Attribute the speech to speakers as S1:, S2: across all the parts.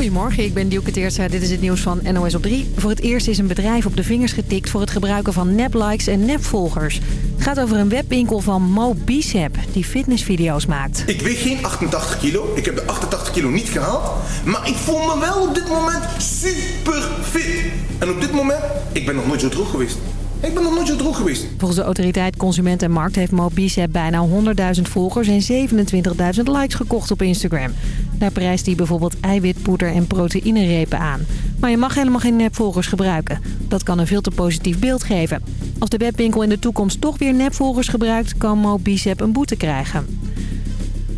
S1: Goedemorgen, ik ben Dielke Teertstra. Dit is het nieuws van NOS op 3. Voor het eerst is een bedrijf op de vingers getikt voor het gebruiken van neplikes en nepvolgers. Het gaat over een webwinkel van Mo Bicep, die fitnessvideo's maakt.
S2: Ik weeg geen 88 kilo. Ik heb de 88 kilo niet gehaald. Maar ik voel me wel op dit moment super fit. En op dit moment, ik ben nog nooit zo droog geweest. Ik ben nog nooit zo droog geweest.
S1: Volgens de autoriteit Consument en Markt heeft Mo Bicep bijna 100.000 volgers en 27.000 likes gekocht op Instagram. Daar prijst hij bijvoorbeeld eiwitpoeder en proteïnerepen aan. Maar je mag helemaal geen nepvolgers gebruiken. Dat kan een veel te positief beeld geven. Als de webwinkel in de toekomst toch weer nepvolgers gebruikt, kan Mo Bicep een boete krijgen.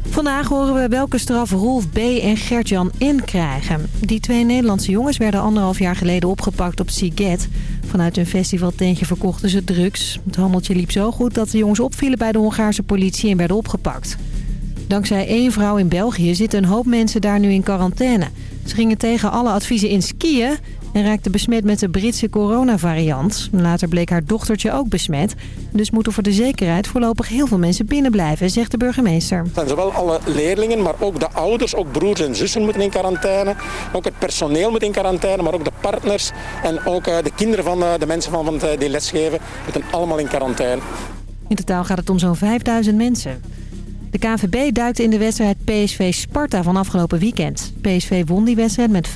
S1: Vandaag horen we welke straf Rolf B. en Gertjan N. krijgen. Die twee Nederlandse jongens werden anderhalf jaar geleden opgepakt op Siget. Vanuit een festivaltentje verkochten ze drugs. Het handeltje liep zo goed dat de jongens opvielen bij de Hongaarse politie en werden opgepakt. Dankzij één vrouw in België zitten een hoop mensen daar nu in quarantaine. Ze gingen tegen alle adviezen in skiën en raakte besmet met de Britse coronavariant. Later bleek haar dochtertje ook besmet. Dus moeten voor de zekerheid voorlopig heel veel mensen binnenblijven, zegt de burgemeester.
S3: zijn zowel alle leerlingen, maar ook de ouders, ook broers en zussen moeten in quarantaine. Ook het personeel moet in quarantaine, maar ook de partners en ook eh, de kinderen van eh, de mensen van, van eh, die lesgeven moeten allemaal in quarantaine.
S1: In totaal gaat het om zo'n 5000 mensen. De KNVB duikte in de wedstrijd PSV-Sparta van afgelopen weekend. PSV won die wedstrijd met 5-3.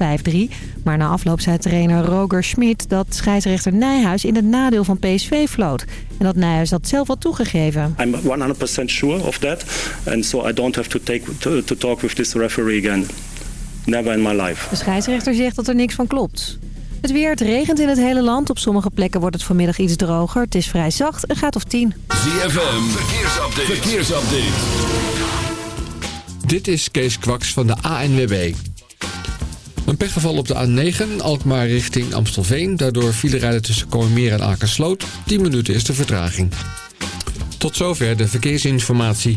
S1: Maar na afloop zei trainer Roger Schmid dat scheidsrechter Nijhuis in het nadeel van PSV floot. En dat Nijhuis dat zelf had toegegeven.
S4: I'm 100% sure of that, and so I don't have to take to, to talk with this referee again. Never in my life.
S1: De scheidsrechter zegt dat er niks van klopt. Het weer, het regent in het hele land. Op sommige plekken wordt het vanmiddag iets droger. Het is vrij zacht, een gaat of 10.
S5: ZFM, verkeersupdate. verkeersupdate.
S6: Dit is Kees Kwaks van de ANWB. Een pechgeval op de A9, Alkmaar richting Amstelveen. Daardoor file rijden tussen Kooimeer en Akersloot. 10 minuten is de vertraging. Tot zover de verkeersinformatie.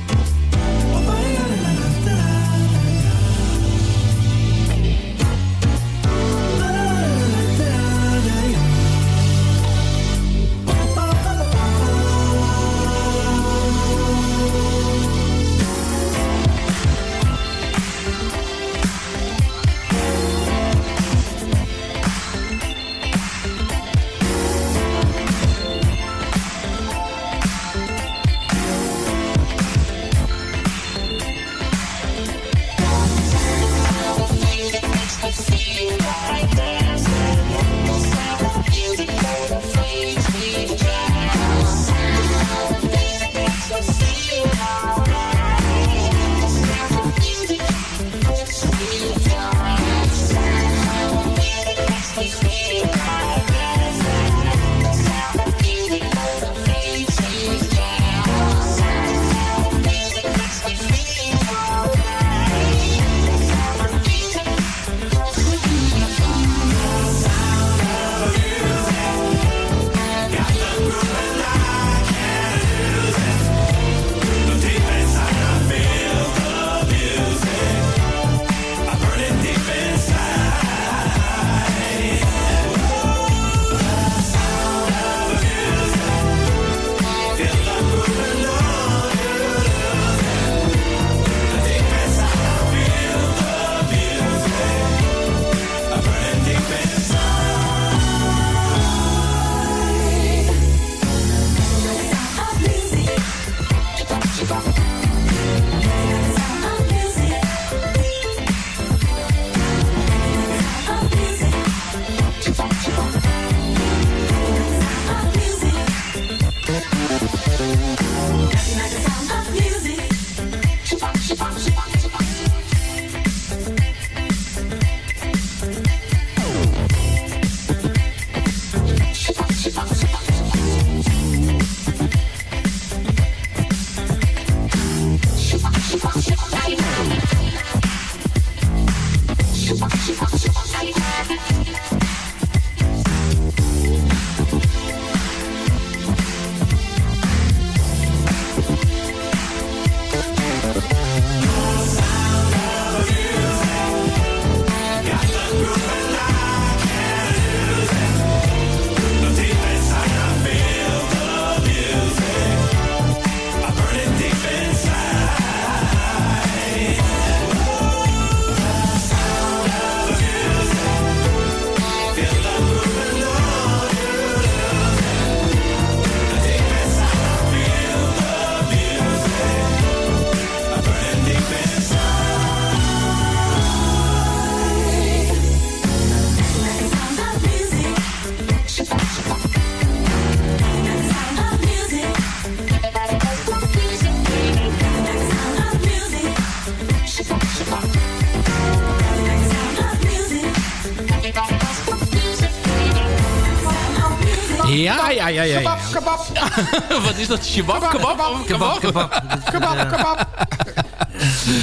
S7: Ja, ja.
S8: Kebab, kebab.
S7: Wat is dat? Shabab, kebab?
S8: Kebab,
S7: kebab?
S8: kebab, kebab.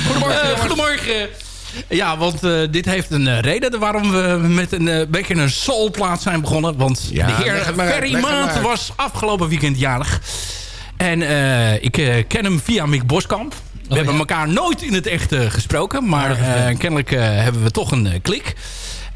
S8: Goedemorgen,
S7: Eh, goedemorgen. Ja, want eh, dit heeft een eh, reden waarom we met een beetje een soulplaat zijn begonnen. Want
S8: Ja,
S7: de heer
S8: het maar uit,
S7: Ferry
S8: uit.
S7: was afgelopen weekend jarig. En eh, ik ken hem via Mick Boskamp. We hebben elkaar nooit in het echt gesproken. Maar eh, kennelijk hebben we toch een klik.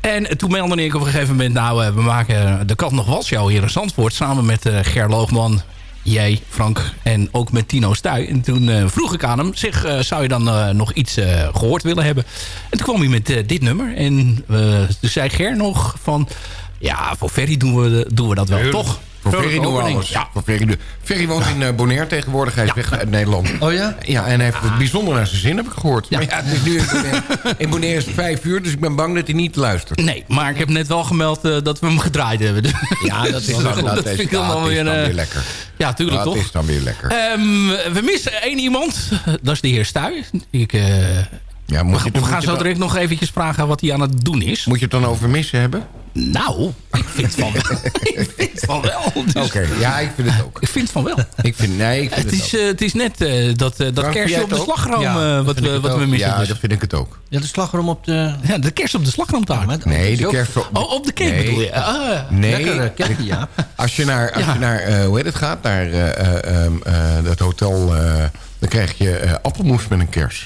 S7: En toen meldde ik op een gegeven moment... nou, eh, we maken de Kat nog wel show hier in Zandvoort... samen met eh, Ger Loogman, jij, Frank en ook met Tino Stuy. En toen eh, vroeg ik aan hem... zeg, eh, zou je dan eh, nog iets eh, gehoord willen hebben? En toen kwam hij met eh, dit nummer. En eh, toen zei Ger nog van... ja, voor Ferry doen we, doen we dat wel, toch?
S8: Voor Ferry doen we
S7: Opening.
S8: alles.
S7: Ja.
S8: Voor Ferry, Ferry woont in eh, Bonaire tegenwoordig. Hij is weg uit Nederland.
S9: Oh ja?
S8: Ja, en hij heeft het bijzonder naar zijn zin, heb ik gehoord. Maar ja, het is nu in Bonaire. In Bonaire is het vijf uur, dus ik ben bang dat hij niet luistert.
S7: Nee, maar ik heb net wel gemeld eh, dat we hem gedraaid hebben.
S8: Ja, dat is
S7: wel
S8: dan,
S7: goed.
S8: dat
S7: Dat vind ik dan
S8: ja,
S7: wel weer, eh,
S8: weer lekker.
S7: Ja, tuurlijk
S8: Dat
S7: toch?
S8: is dan weer lekker.
S7: Ehm, we missen één iemand. Dat is de heer Stuy. Ik,
S8: Ja, moet je,
S7: we
S8: moet
S7: gaan
S8: je
S7: zo direct nog eventjes vragen wat hij aan het doen is.
S8: Moet je het dan over missen hebben?
S7: Nou, ik vind van wel. ik vind van wel. Dus-
S8: Oké, ja, ik vind het ook.
S7: Ik vind van wel.
S8: Ik vind, nee, ik vind
S7: Het
S8: het,
S7: is,
S8: ook.
S7: eh, het is net eh, dat, eh, dat kerstje op de
S8: het
S7: slagroom
S9: Ja,
S7: eh,
S9: dat
S7: wat,
S9: vind ik
S7: we,
S9: het
S7: wat we
S9: ook.
S7: missen.
S8: Ja,
S7: Dus-
S8: dat vind ik het ook.
S9: Ja, de slagroom op de...
S7: ja, de kerst op de slagroomtaart.
S9: Dat
S8: Nee, de kerst...
S7: Oh, op de cake
S8: Nee.
S7: bedoel je? Ah,
S8: Nee,
S9: Lekker kerstje, ja.
S8: Als je naar, als
S7: Ja.
S8: je naar eh, hoe heet het gaat, naar eh, eh, ehm, eh, dat hotel, eh, dan krijg je eh, appelmoes met een kers.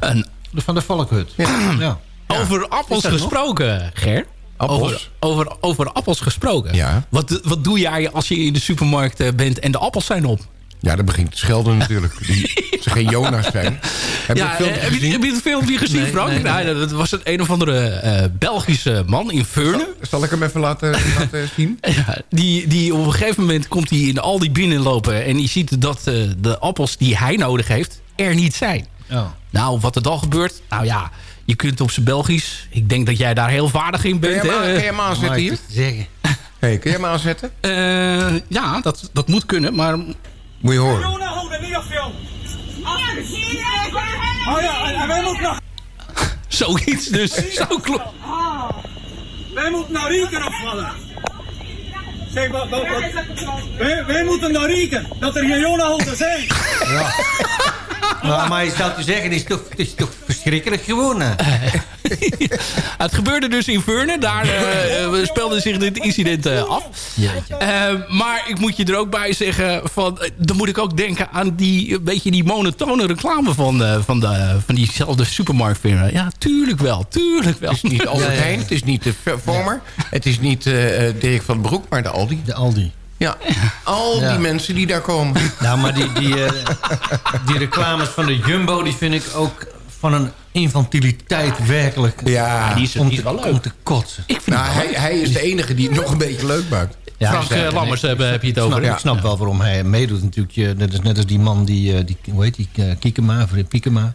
S7: een
S9: Van de Valkhut. Ja.
S7: Over appels
S9: nog?
S7: gesproken, Ger.
S8: Appels?
S7: Over, over, over appels gesproken.
S8: Ja.
S7: Wat, wat doe jij als je in de supermarkt eh, bent en de appels zijn op?
S8: Ja, dat begint te schelden natuurlijk. Die, ze geen Jonas zijn. Heb je
S7: ja,
S8: het
S7: eh, heb, je,
S8: gezien?
S7: heb je het filmpje gezien,
S9: Nee,
S7: Frank?
S9: nee, nee.
S7: Nou, dat was een een of andere eh, Belgische man in Veurne.
S8: Zal ik hem even laten, laten zien?
S7: Ja, die, die op een gegeven moment komt hij in al die binnenlopen... en die ziet dat eh, de appels die hij nodig heeft er niet zijn.
S9: Oh.
S7: Nou, wat er dan gebeurt? Nou ja, je kunt op zijn Belgisch... Ik denk dat jij daar heel vaardig in
S8: Kun je
S7: bent. hè?
S8: kun je hem aanzetten hier?
S9: te zeggen.
S8: Hey, kun je hem aanzetten?
S7: Eh, ja, dat, dat moet kunnen, maar
S8: Moet je horen.
S10: Oh ja, en wij moeten nog,
S7: zoiets dus. Zo klopt.
S10: wij moeten naar Rieken opvallen. Zeg, wat, wat, wat- wij, wij moeten naar Rieken, dat er geen Jonaholders zijn.
S9: Maar, maar je zou te zeggen, het is toch, het is toch verschrikkelijk gewoon. hè?
S7: het gebeurde dus in Veurne. Daar eh, eh, speelde zich dit incident eh, af. Maar ik moet je er ook bij zeggen... Van, dan moet ik ook denken aan die, beetje die monotone reclame van, van, de, van diezelfde supermarktfirma. Ja, tuurlijk wel. Tuurlijk wel.
S8: Het is niet Albert
S9: Ja, ja, ja.
S8: Heijn, het is niet de Vormer, het is niet eh, eh, Dirk van den Broek, maar de Aldi.
S9: De Aldi.
S8: Ja, al
S9: Ja.
S8: die mensen die daar komen.
S9: Nou, maar die, die, eh, die reclames van de Jumbo... die vind ik ook van een infantiliteit werkelijk...
S8: Ja,
S7: die is-
S9: om
S7: die is
S9: te,
S7: wel leuk.
S9: om te kotsen.
S7: Ik vind
S8: nou, hij, hij is de enige die het nog een beetje leuk maakt.
S9: Ja,
S7: Frank eh,
S9: eh,
S7: Lammers
S9: nee,
S7: heb, heb je het over.
S9: snap, ik snap wel waarom hij meedoet natuurlijk. Je- Net als, net als die man, die, eh, die hoe heet die, eh, Kiekema, of Piekema.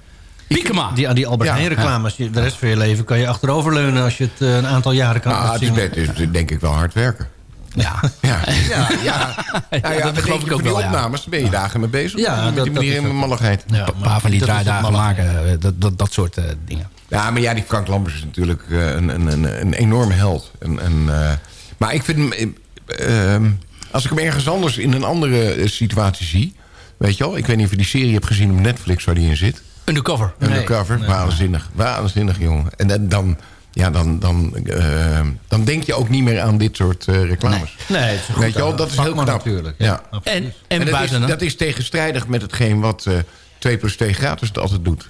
S7: Piekema.
S9: Die, aan die Albert
S8: Ja.
S9: Heijn reclames. De rest van je leven kan je achteroverleunen als je het eh, een aantal jaren kan
S8: Nou, het is,
S9: afzingen.
S8: bet- het is denk ik wel hard werken.
S7: Ja.
S8: Ja, ja, ja. Nou ja,
S7: dat
S8: dat
S7: geloof ik ook
S8: die
S7: wel, ja.
S8: opnames, daar ben je dagen mee bezig.
S9: Ja,
S8: met
S9: dat-
S8: die manier in
S9: ook-
S8: malligheid.
S9: Ja,
S7: Een paar van die draaidagen maken. eh, Dat, dat, dat soort eh, dingen.
S8: Ja, maar ja, die Frank Lambers is natuurlijk eh, een, een, een, een enorme held. En, en, eh, maar ik vind hem... eh, ehm, als ik hem ergens anders in een andere situatie zie... Weet je wel, ik weet niet of je die serie hebt gezien op Netflix waar die in zit.
S7: Undercover.
S8: Undercover, waanzinnig. Waanzinnig, jongen. En dan, dan, ja, dan, dan, eh, dan denk je ook niet meer aan dit soort eh, reclames.
S9: Nee, het is een goed
S8: Weet je wel, dat is heel knap.
S9: natuurlijk.
S8: Ja.
S9: Ja.
S7: En, en,
S8: En dat,
S7: buiten
S8: is, dat is tegenstrijdig met hetgeen wat eh 2 plus 2 gratis het altijd doet.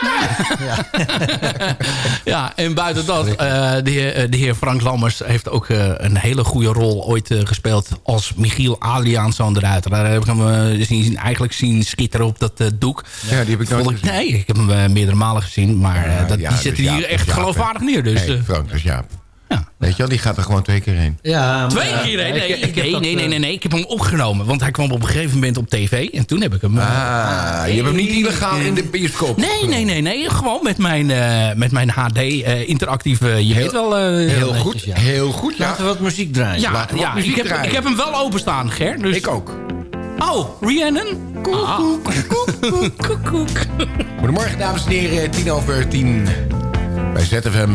S7: Ja, en buiten dat, eh, de, heer, eh, de heer Frank Lammers heeft ook eh, een hele goede rol ooit gespeeld als Michiel Adriaanszoon de Ruiter. Daar heb ik hem zien, eigenlijk zien schitteren op dat doek.
S8: Ja, die heb ik nooit.
S7: Nee, ik heb hem meerdere malen gezien, maar dat,
S8: Ja,
S7: die
S8: dus
S7: hier echt
S8: dus
S7: geloofwaardig neer. Dus,
S8: hey, Frank, Jaap. Weet je wel, die gaat er gewoon twee keer heen.
S9: Ja,
S7: Twee keer, nee,
S9: ik-
S7: nee,
S9: ik heb
S7: nee,
S9: dat,
S7: nee, nee,
S9: eh,
S7: nee, nee, ik heb hem opgenomen. Want hij kwam op een gegeven moment op tv en toen heb ik hem... eh,
S8: Ah, je hebt hem niet illegaal in de bioscoop.
S7: Nee, nee, nee, nee. Gewoon met mijn, eh, met mijn HD eh, interactieve... je weet wel... eh,
S8: Heel
S9: netjes,
S8: goed,
S9: ja.
S8: heel goed. Ja.
S9: Laten we wat muziek draaien.
S7: Ja,
S8: Laten we wat
S7: ja
S8: muziek
S7: ik, heb,
S8: draaien.
S7: ik heb hem wel openstaan, Ger. Dus...
S8: Ik ook.
S7: Oh, Rhiannon? Ah. Koek, koek.
S8: Goedemorgen, dames en heren. Tien over tien. Bij ZFM.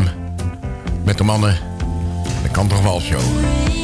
S8: Met de mannen. De Kantor Wal Show.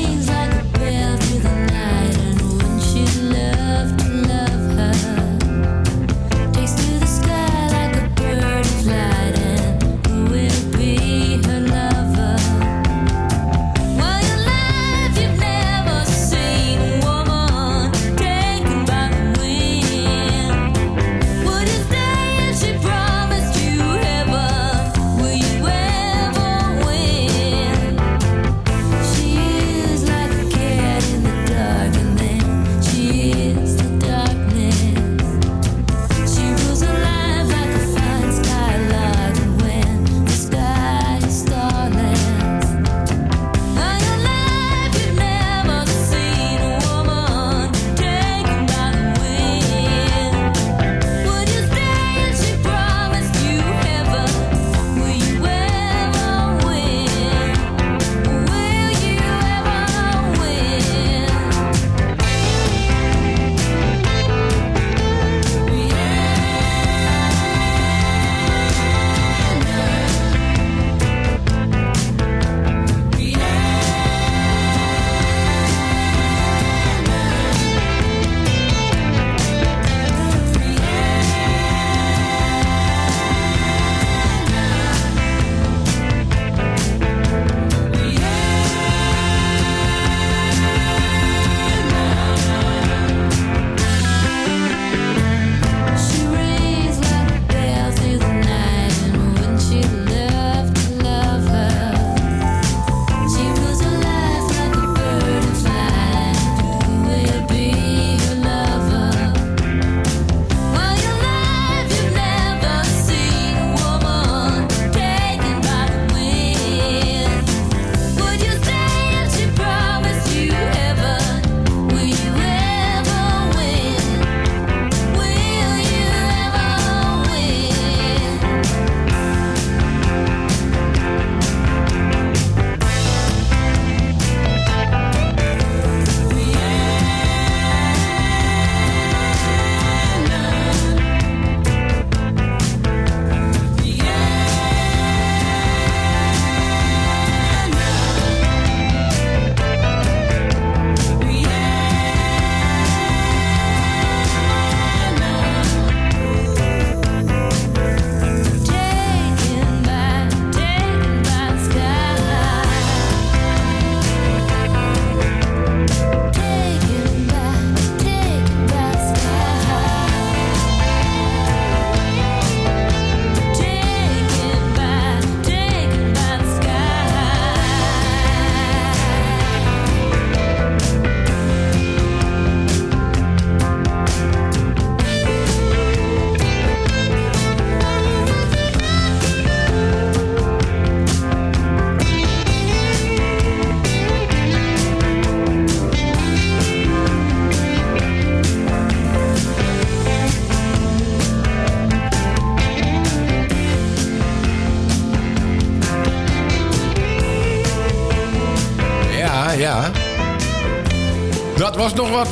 S8: Was nog wat.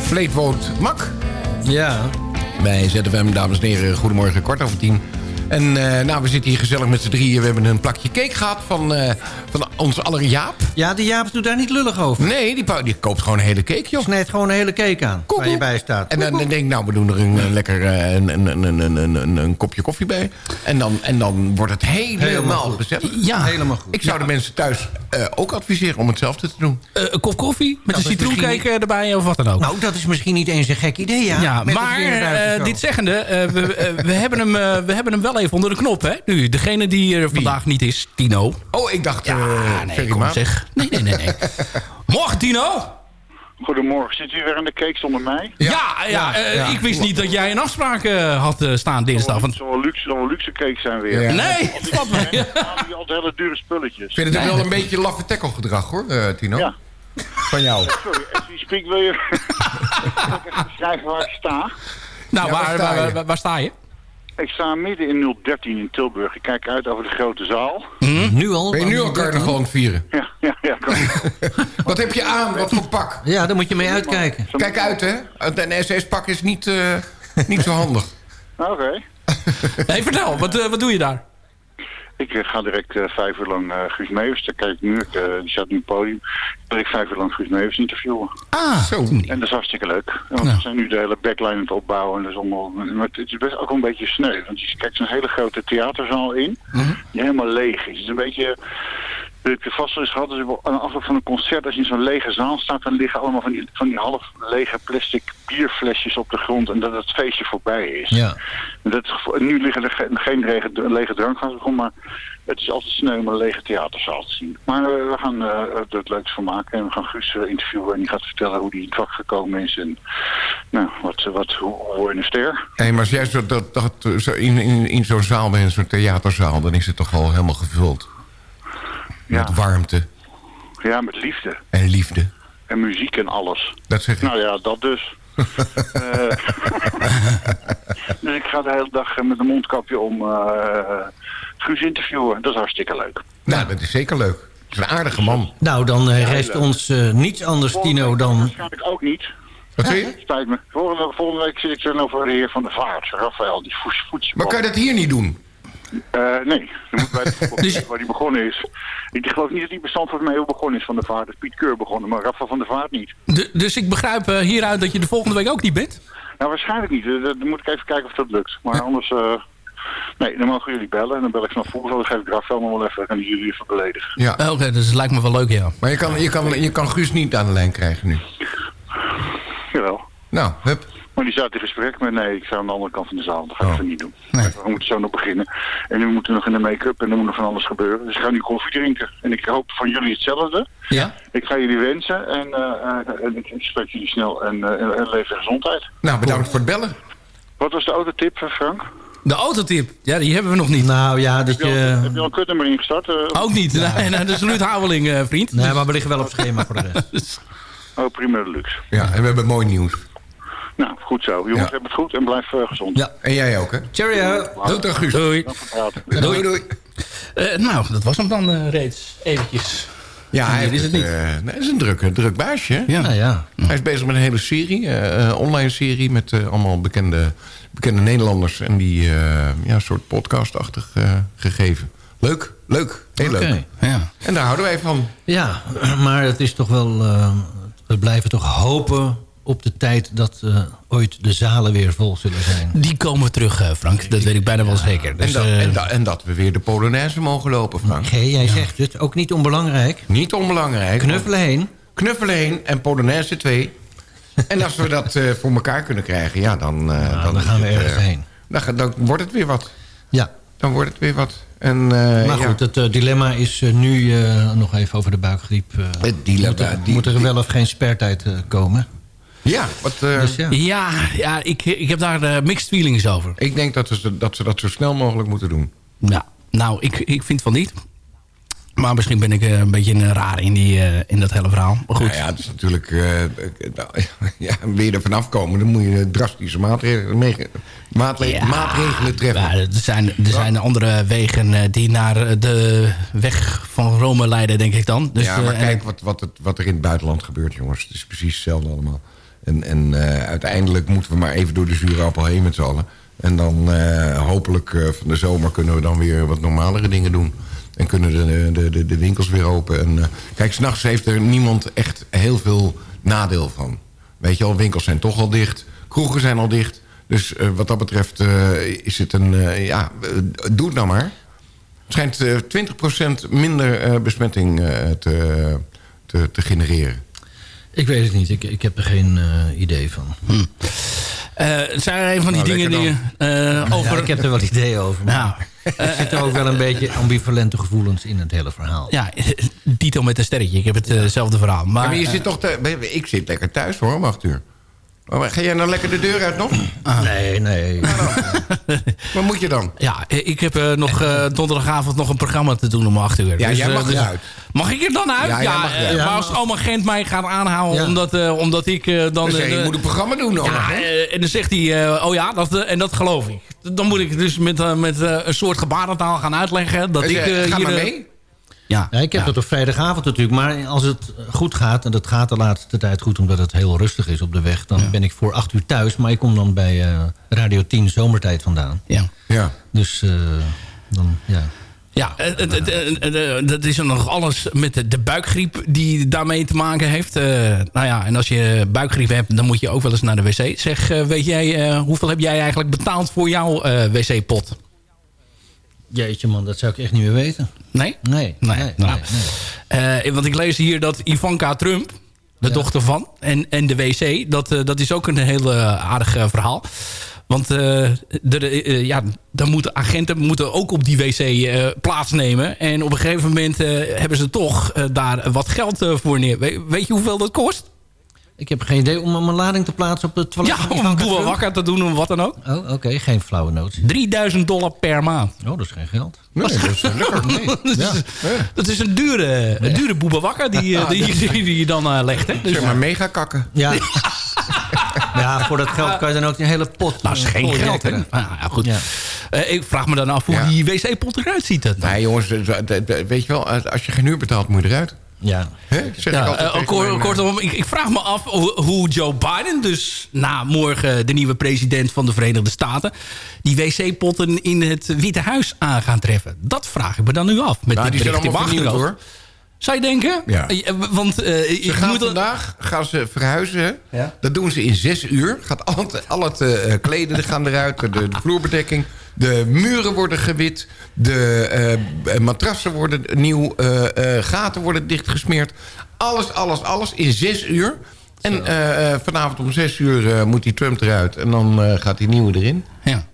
S8: Fleetwood Mak.
S9: Ja.
S8: Bij ZFM, dames en heren, goedemorgen, kwart over tien. En eh, nou, we zitten hier gezellig met z'n drieën. We hebben een plakje cake gehad van, eh, van ons aller Jaap.
S9: Ja, die Jaap doet daar niet lullig over.
S8: Nee, die, die koopt gewoon een hele cake, joh.
S9: Snijdt gewoon een hele cake aan, waar je bij staat.
S8: En dan, dan denk ik, nou, we doen er een, lekker eh, een, een, een, een, een, een, een kopje koffie bij. En dan, en dan wordt het helemaal,
S9: Helemaal goed.
S8: gezellig.
S7: Ja.
S9: Helemaal goed.
S8: Ik zou de mensen thuis eh, ook adviseren om hetzelfde te doen.
S7: Eh, een kop koffie met
S9: Dat
S7: een citroencake erbij of wat dan ook.
S9: Nou, dat is misschien niet eens een gek idee, ja.
S7: Ja, maar eh, dit zeggende, eh, we, we, hebben hem, eh, we hebben hem wel even onder de knop, hè? Nu, degene die er vandaag niet is, Tino.
S8: Oh, ik dacht...
S7: Ja,
S8: eh,
S7: nee, kom zeg. Nee, nee, nee, nee. Morgen, Tino!
S11: Goedemorgen, zit u weer aan de cake zonder mij?
S7: Ja, ja, eh,
S8: ja.
S7: ik wist niet dat jij een afspraak eh, had eh, staan dinsdag.
S11: Het zal wel luxe, zal wel luxe cake zijn weer.
S8: Ja.
S7: nee, wat.
S11: Ja, die altijd hele dure spulletjes.
S8: Ik vind het wel een beetje laffe tackle gedrag, hoor, eh, Tino.
S11: Ja.
S8: Van jou.
S11: Sorry, as speak wil je... Ik even beschrijven waar ik sta?
S7: Nou,
S8: Ja, waar
S7: waar, waar, waar sta je?
S11: Ik sta midden in 013 in Tilburg. Ik kijk uit over de grote zaal.
S9: Nu al?
S8: Ben je nu al carnaval aan het vieren?
S11: Ja, ja, ja. Kan.
S8: Wat heb je aan? Wat voor pak?
S9: Ja, daar moet je mee uitkijken.
S8: Kijk uit, hè. Een SS-pak is niet, eh, niet zo handig.
S11: Oké.
S7: Nee, vertel, wat, eh, wat doe je daar?
S11: Ik eh, ga direct eh, vijf uur lang eh Guus Meeuwis. Daar kijk ik nu. Ik, eh, die staat nu op het podium. Direct vijf uur lang Guus Meeuwis interviewen.
S7: Ah,
S8: Zo.
S11: En dat is hartstikke leuk. Want
S7: Ja.
S11: we zijn nu de hele backline aan het opbouwen. En dat is allemaal, maar het is best ook wel een beetje sneu. Want je kijkt zo'n hele grote theaterzaal in. Die helemaal leeg is. Het is een beetje... Dat heb je vast wel eens gehad. Dus aan de afloop van een concert, als je in zo'n lege zaal staat... dan liggen allemaal van die, van die half lege plastic bierflesjes op de grond. En dat het feestje voorbij is.
S9: Ja.
S11: Dat, nu liggen er ge- geen lege, lege grond, maar het is altijd sneu om een lege theaterzaal te zien. Maar eh, we gaan eh, er het leuks van maken en we gaan Guus eh, interviewen en die gaat vertellen hoe die in het vak gekomen is en nou, wat, wat, hoe, hoe in een ster.
S8: Hé, maar als jij zo, dat, dat, zo in, in, in zo'n zaal bent, zo'n theaterzaal... dan is het toch al helemaal gevuld. Met warmte
S11: Ja, met liefde
S8: en liefde.
S11: en muziek en alles.
S8: Dat zeg ik.
S11: Nou ja, dat dus. Eh, dus ik ga de hele dag met een mondkapje om eh Guus interviewen. Dat is hartstikke leuk.
S8: Nou, dat is zeker leuk. Het is een aardige man.
S9: Nou, dan eh, rest ons niets anders, Tino, dan...
S11: Waarschijnlijk ook niet.
S8: Wat je?
S11: Spijt me. Volgende, volgende week zit ik tegenover de heer van de Vaart, Rafael, die voets, voetjes.
S8: Maar kan je dat hier niet doen?
S11: Eh, nee, dan moet bij de, waar die begonnen is. Ik geloof niet dat die bestand van mij begonnen is van de Vaart. Dat is Piet Keur begonnen, maar Rafa van de Vaart niet.
S7: De- dus ik begrijp eh, hieruit dat je de volgende week ook niet bent?
S11: Nou, waarschijnlijk niet. Eh, Dan moet ik even kijken of dat lukt. Maar anders... eh, nee, dan mogen jullie bellen. En dan bel ik vanaf vroeger. Dan geef ik Rafael nog wel even. Hij jullie even beledigen.
S8: Ja.
S7: Oké, dus het lijkt me wel leuk, ja.
S8: Maar je kan, je, kan, je kan Guus niet aan de lijn krijgen nu.
S11: Jawel.
S8: Nou, hup.
S11: Maar die staat in gesprek met... Nee, ik sta aan de andere kant van de zaal. Dat ga ik
S8: Oh.
S11: even niet doen. We moeten zo nog beginnen. En nu moeten we nog in de make-up. En dan moet nog van alles gebeuren. Dus ik ga nu koffie drinken. En ik hoop van jullie hetzelfde.
S7: Ja?
S11: Ik ga jullie wensen. En, eh, eh, en ik spreek jullie snel. En, eh, en, en leven en gezondheid.
S8: Nou, bedankt voor het bellen.
S11: Wat was de autotip, eh, Frank?
S7: De autotip, ja, die hebben we nog niet.
S9: Nou ja, dat
S11: Heb je al, heb je al een kutnummer ingestart? eh?
S7: Ook niet. Nee, nee, dat is Ruud Haveling, eh, vriend.
S9: Nee, maar we liggen wel op schema voor de rest.
S11: Oh, prima luxe.
S8: Ja, en we hebben mooi nieuws.
S11: Nou, goed zo. Jongens,
S8: Ja.
S11: heb het goed en blijf eh, gezond.
S9: Ja.
S8: En jij ook, hè?
S9: Cheerio.
S8: Guus.
S7: Doei.
S11: Het praten.
S8: Doei, doei.
S7: Eh, nou, dat was hem dan eh, reeds. Eventjes.
S8: Ja, hij
S7: Nee, is het niet.
S8: nee, hij is een druk, druk baasje.
S7: Ja.
S9: Nou ja.
S8: Hij is bezig met een hele serie, online serie... met eh, allemaal bekende, bekende Nederlanders. En die, eh, ja, een soort podcastachtig eh, gegeven. Leuk, leuk. Heel leuk.
S9: Oké.
S7: Ja.
S8: En daar houden wij van.
S9: Ja, maar het is toch wel... eh, we blijven toch hopen op de tijd dat eh, ooit de zalen weer vol zullen zijn.
S7: Die komen terug, eh, Frank. Dat weet ik bijna wel zeker.
S8: En
S7: Dus,
S8: dat,
S7: eh,
S8: en, dat, en dat we weer de Polonaise mogen lopen, Frank.
S9: G, jij zegt het. Ook niet onbelangrijk.
S8: Niet onbelangrijk.
S9: Knuffelen heen.
S8: Knuffelen heen en Polonaise 2. en als we dat eh, voor elkaar kunnen krijgen, ja, dan... eh,
S9: Nou, dan gaan we
S8: het,
S9: ergens heen.
S8: Dan, dan wordt het weer wat.
S9: Ja.
S8: Dan wordt het weer wat. En, eh,
S9: Maar
S8: ja.
S9: goed, het dilemma is nu eh, nog even over de buikgriep. eh,
S8: Het dilemma,
S9: Moet er,
S8: die-
S9: moet er wel of geen spertijd eh, komen?
S8: Ja, wat, eh,
S9: Dus ja.
S7: ja, ja ik, ik heb daar eh, mixed feelings over.
S8: ik denk dat, ze, dat ze dat zo snel mogelijk moeten doen.
S7: Ja, nou, ik, ik vind van niet. Maar misschien ben ik eh, een beetje een raar in, die, eh, in dat hele verhaal. Maar goed.
S8: Nou ja, het is natuurlijk... nou, ja, wil je er vanaf komen, dan moet je drastische maatregelen, mee- maatle-
S7: Ja,
S8: maatregelen treffen.
S7: Ja, er zijn, er zijn andere wegen eh, die naar de weg van Rome leiden, denk ik dan. Dus,
S8: ja, maar kijk wat, wat, het, wat er in het buitenland gebeurt, jongens. Het is precies hetzelfde allemaal. En, en eh, uiteindelijk moeten we maar even door de zure appel heen met z'n allen. En dan eh, hopelijk eh, van de zomer kunnen we dan weer wat normalere dingen doen. En kunnen de, de, de, winkels weer open. En, kijk, s'nachts heeft er niemand echt heel veel nadeel van. Weet je al, winkels zijn toch al dicht. Kroegen zijn al dicht. Dus wat dat betreft is het een... ja, doe het nou maar. Het schijnt eh 20% minder besmetting te, te genereren.
S9: Ik weet het niet. Ik, ik heb er geen eh, idee van.
S7: eh, het zijn er een van die
S9: Nou,
S7: dingen die je eh, over...
S9: Ja, ik heb er wel ideeën over. Maar
S7: Nou,
S9: er zitten ook wel een beetje ambivalente gevoelens in het hele verhaal.
S7: Ja, Dito met een sterretje. Ik heb hetzelfde verhaal. Maar,
S8: Ja, maar je
S7: eh,
S8: zit toch te, ik zit lekker thuis hoor, om acht uur. Maar ga jij nou lekker de deur uit nog?
S9: Nee, nee.
S8: Wat moet je dan?
S7: Ja, ik heb eh, nog eh, donderdagavond nog een programma te doen om 8 uur.
S8: Ja, jij
S7: eh,
S8: mag eruit.
S7: Mag ik er dan uit?
S8: Ja,
S7: Ja,
S8: jij mag
S7: eh,
S8: eruit.
S7: maar als oma Gent mij gaat aanhouden
S8: Ja.
S7: omdat, eh, omdat ik eh, dan...
S8: Je,
S7: eh,
S8: moet een programma doen. oma
S7: ja, eh, en dan zegt hij, eh, oh ja, dat, eh, en dat geloof ik. Dan moet ik dus met, eh, met eh, een soort gebarentaal gaan uitleggen dat ik eh,
S8: ga
S7: hier...
S8: maar
S7: eh,
S8: mee.
S7: Ja,
S9: Ja, ik heb
S7: ja.
S9: dat op vrijdagavond natuurlijk. Maar als het goed gaat, en dat gaat de laatste tijd goed... omdat het heel rustig is op de weg... dan ben ik voor acht uur thuis. Maar ik kom dan bij eh, Radio 10 Zomertijd vandaan.
S7: Ja.
S8: Ja.
S9: Dus eh, dan, ja...
S7: Ja, eh, dat is er nog alles met de, de buikgriep die daarmee te maken heeft. Eh, nou ja, en als je buikgriep hebt, dan moet je ook wel eens naar de wc. Zeg, weet jij, eh, hoeveel heb jij eigenlijk betaald voor jouw eh, wc-pot?
S9: Jeetje man, dat zou ik echt niet meer weten.
S7: Nee?
S9: Nee,
S7: Nee,
S9: nee,
S7: nou.
S9: nee,
S7: Eh, want ik lees hier dat Ivanka Trump, de dochter van, en, en de wc, dat, eh, dat is ook een heel eh, aardig verhaal. Want de, ja, dan moeten agenten moeten ook op die wc plaatsnemen. En op een gegeven moment hebben ze toch daar wat geld voor neer. We- weet je hoeveel dat kost?
S9: Ik heb geen idee om een lading te plaatsen op het toilet.
S7: Ja, om een boel wakker te doen of wat dan ook.
S9: Oh, oké. Geen flauwe notie.
S7: 3000 dollar per maand.
S9: Oh, dat is geen geld.
S8: Nee, dat is lekker. Nee.
S7: dat, is,
S8: Ja.
S7: dat is een dure, een dure boeba wakker die, eh, die, die, die je dan eh, legt. Hè? Dus,
S8: Zeg maar mega kakken.
S9: Ja. ja, voor dat geld kan je dan ook een hele pot...
S7: Nou, is
S9: eh,
S7: geen geld, hè? Nou ja, goed.
S9: Ja.
S7: Eh, ik vraag me dan af hoe
S8: Ja.
S7: die wc-pot eruit ziet. Dat dan.
S8: Nee jongens, dat- dat- dat- weet je wel, als je geen huur betaalt, moet je eruit.
S9: Ja.
S8: Hè? Zeg
S7: Ja,
S8: ik altijd
S7: eh,
S8: tegen
S7: kort-
S8: mijn, eh,
S7: kortom, ik, ik vraag me af hoe, Joe Biden, dus na morgen de nieuwe president van de Verenigde Staten, die wc-potten in het Witte Huis aan gaan treffen. Dat vraag ik me dan nu af. Met
S8: Nou,
S7: dit
S8: die zijn allemaal vernieuwd hoor.
S7: Zou je denken?
S8: Ja.
S7: Eh, Want eh,
S8: Ze
S7: ik
S8: gaan
S7: moet...
S8: vandaag gaan ze verhuizen.
S9: Ja.
S8: Dat doen ze in zes uur. Gaat al het, al het kleden gaan eruit. De, de vloerbedekking. De muren worden gewit. De matrassen worden nieuw. gaten worden dichtgesmeerd. Alles, alles, alles in zes uur. En vanavond om zes uur moet die Trump eruit. En dan gaat die nieuwe erin.
S7: Ja.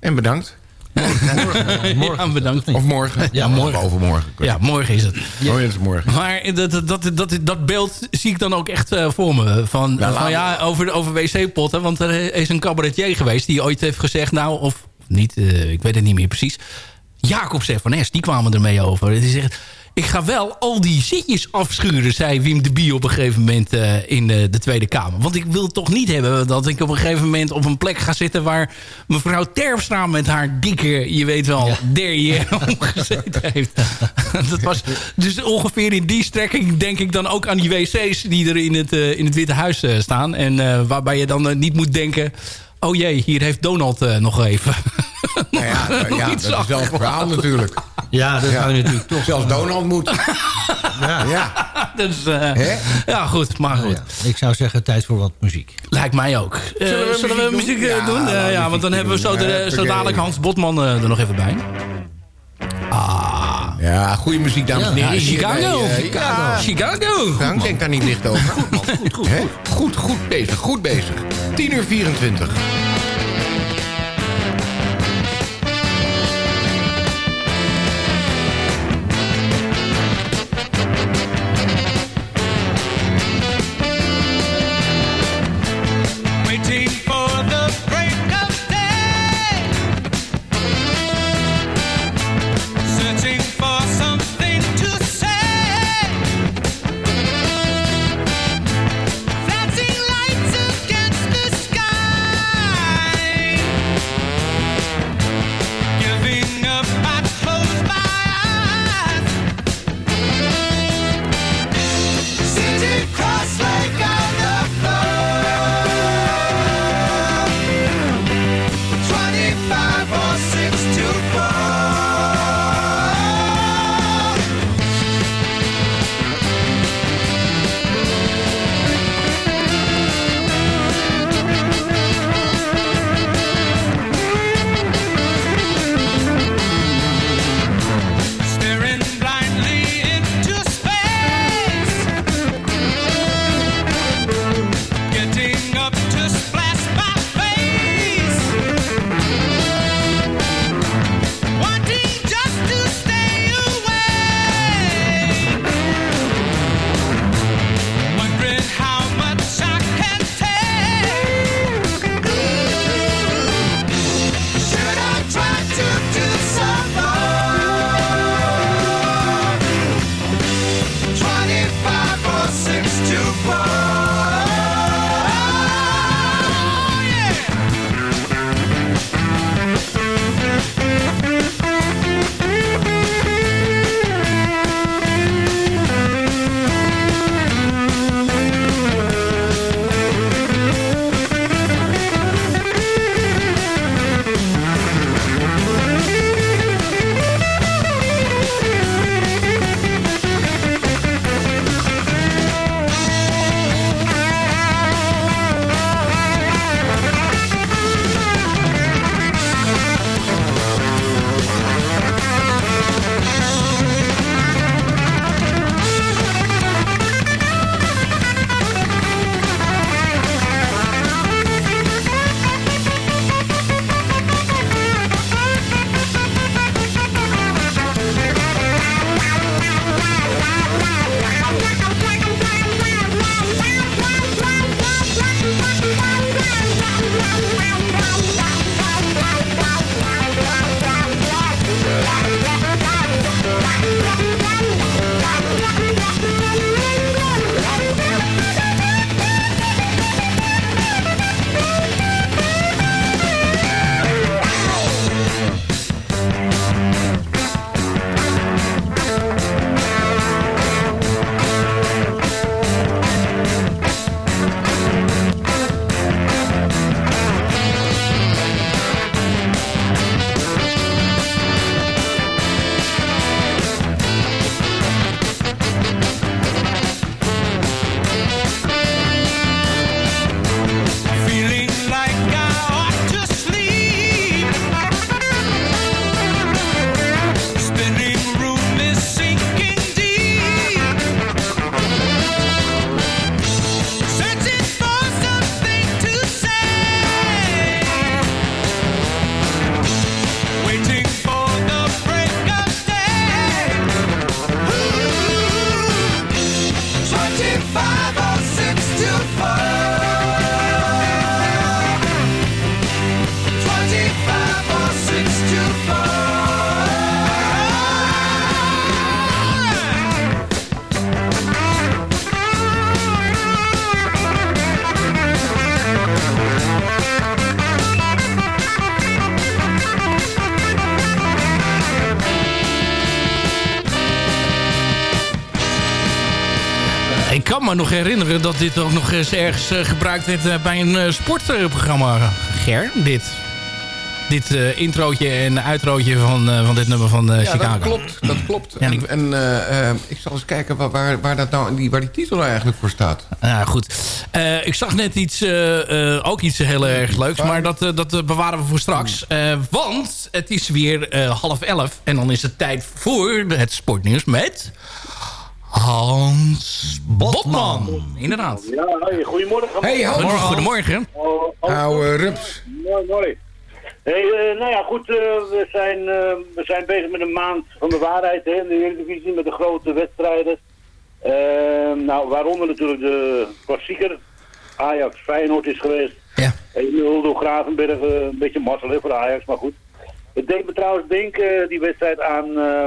S8: En bedankt.
S7: Ja, bedankt.
S8: Of morgen.
S7: Ja, morgen.
S8: Of overmorgen.
S7: Ja, morgen is het.
S8: Oh, ja, is morgen.
S7: Maar dat, dat, dat, dat, beeld zie ik dan ook echt eh, voor me. Van,
S8: Nou,
S7: van ja, over, over wc-potten. Want er is een cabaretier geweest die ooit heeft gezegd... nou, of niet, eh, ik weet het niet meer precies. Jacob Stefanes, die kwamen ermee over. Die zegt, ik ga wel al die zitjes afschuren... zei Wim de Bie op een gegeven moment eh, in de, de Tweede Kamer. Want ik wil toch niet hebben dat ik op een gegeven moment... op een plek ga zitten waar mevrouw Terpstra... met haar dikke, je weet wel, derrière gezeten heeft. dat was dus ongeveer in die strekking denk ik dan ook aan die wc's... die er in het, eh, in het Witte Huis eh, staan. En eh, waarbij je dan eh, niet moet denken... oh jee, hier heeft Donald eh, nog even...
S8: Nou ja, nou ja, dat is wel het verhaal natuurlijk.
S9: Ja, dat zou je natuurlijk toch...
S8: Zelfs Donald moet.
S9: Ja.
S8: Ja.
S7: dus, eh, ja, goed, maar goed.
S9: Ja. Ik zou zeggen, tijd voor wat muziek.
S7: Lijkt mij ook. Eh,
S8: Zullen we
S7: zullen we
S8: muziek doen?
S7: eh,
S8: Ja,
S7: want dan hebben we zo, de, zo dadelijk Hans Botman er nog even bij. Ah,
S8: Ja, goede muziek, dames en
S7: ja,
S8: heren.
S7: Chicago.
S8: bij,
S7: Chicago.
S8: ja.
S7: Chicago.
S8: Frank, denk daar niet licht over. Goed, man. Goed, goed. Goed, goed bezig. Goed bezig. 10 uur 24.
S7: Herinneren dat dit ook nog eens ergens eh, gebruikt werd eh, bij een eh, sportprogramma. Ger, dit. Dit eh, introotje en uitrootje van, eh, van dit nummer van eh,
S8: Ja,
S7: Chicago.
S8: dat klopt. Dat klopt.
S7: Ja,
S8: en
S7: ik-
S8: en eh, eh, ik zal eens kijken waar, waar, waar, dat nou, die, waar die titel nou eigenlijk voor staat.
S7: Ja, goed. Eh, ik zag net iets, eh, eh, ook iets heel erg leuks, maar dat, dat bewaren we voor straks. Eh, want het is weer eh, half elf en dan is het tijd voor het sportnieuws met Hans Botman. Inderdaad.
S12: Ja, hey, goedemorgen.
S8: Hey, Hans.
S7: Goedemorgen. Goedemorgen.
S12: Oh, oh,
S8: Oude rups.
S12: Mooi, mooi. Hey, eh, nou ja, goed, eh, we, zijn, eh, we zijn bezig met een maand van de waarheid hè, in de Eredivisie met de grote wedstrijden. Eh, nou, waaronder natuurlijk de klassieker. Ajax Feyenoord is geweest.
S7: Ja.
S12: 1-0 door Gravenberg, eh, een beetje mazzel voor Ajax, maar goed. Het deed me trouwens denken, die wedstrijd, aan, eh,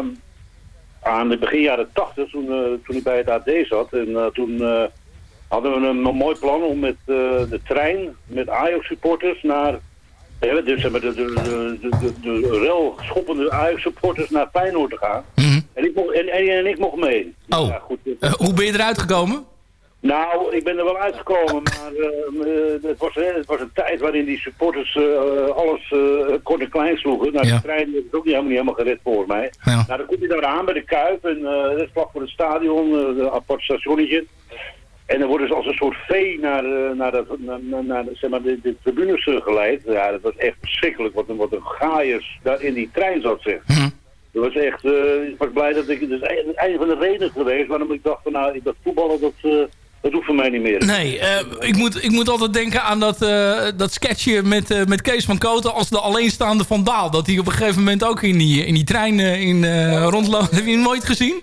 S12: aan de begin jaren 80, toen, eh, toen ik bij het AD zat. En eh, toen eh, hadden we een, mooi plan om met de trein, met Ajax-supporters naar... Dus de, de, de, de, de, de rel schoppende Ajax-supporters naar Feyenoord te gaan. En, ik mocht, en, en, ik mocht mee.
S7: Oh,
S12: Ja, goed,
S7: hoe ben je eruit gekomen?
S12: Nou, ik ben er wel uitgekomen, maar eh, het, was, eh, het was een tijd waarin die supporters eh, alles eh, kort en klein sloegen. Nou,
S7: Ja.
S12: de trein is ook niet helemaal, niet helemaal gered volgens mij.
S7: Ja.
S12: Nou, dan kom je daar aan bij de Kuip en eh, dat is vlak voor het stadion, eh, een apart stationnetje. En dan worden ze als een soort vee naar, eh, naar, dat, naar, zeg maar, de, de tribunes eh, geleid. Ja, dat was echt verschrikkelijk wat een, wat een gaaiers daar in die trein zat, zeg. Dat was echt, eh, ik was blij dat ik, dat is een van de redenen geweest waarom ik dacht van nou, dat voetballen, dat, eh, dat hoeft voor mij niet meer.
S7: Nee, eh, ik, moet, ik moet altijd denken aan dat, eh, dat sketchje met, eh, met Kees van Koten als de alleenstaande Van Daal. Dat hij op een gegeven moment ook in die, in die trein in, rondloopt. Heb je hem nooit gezien?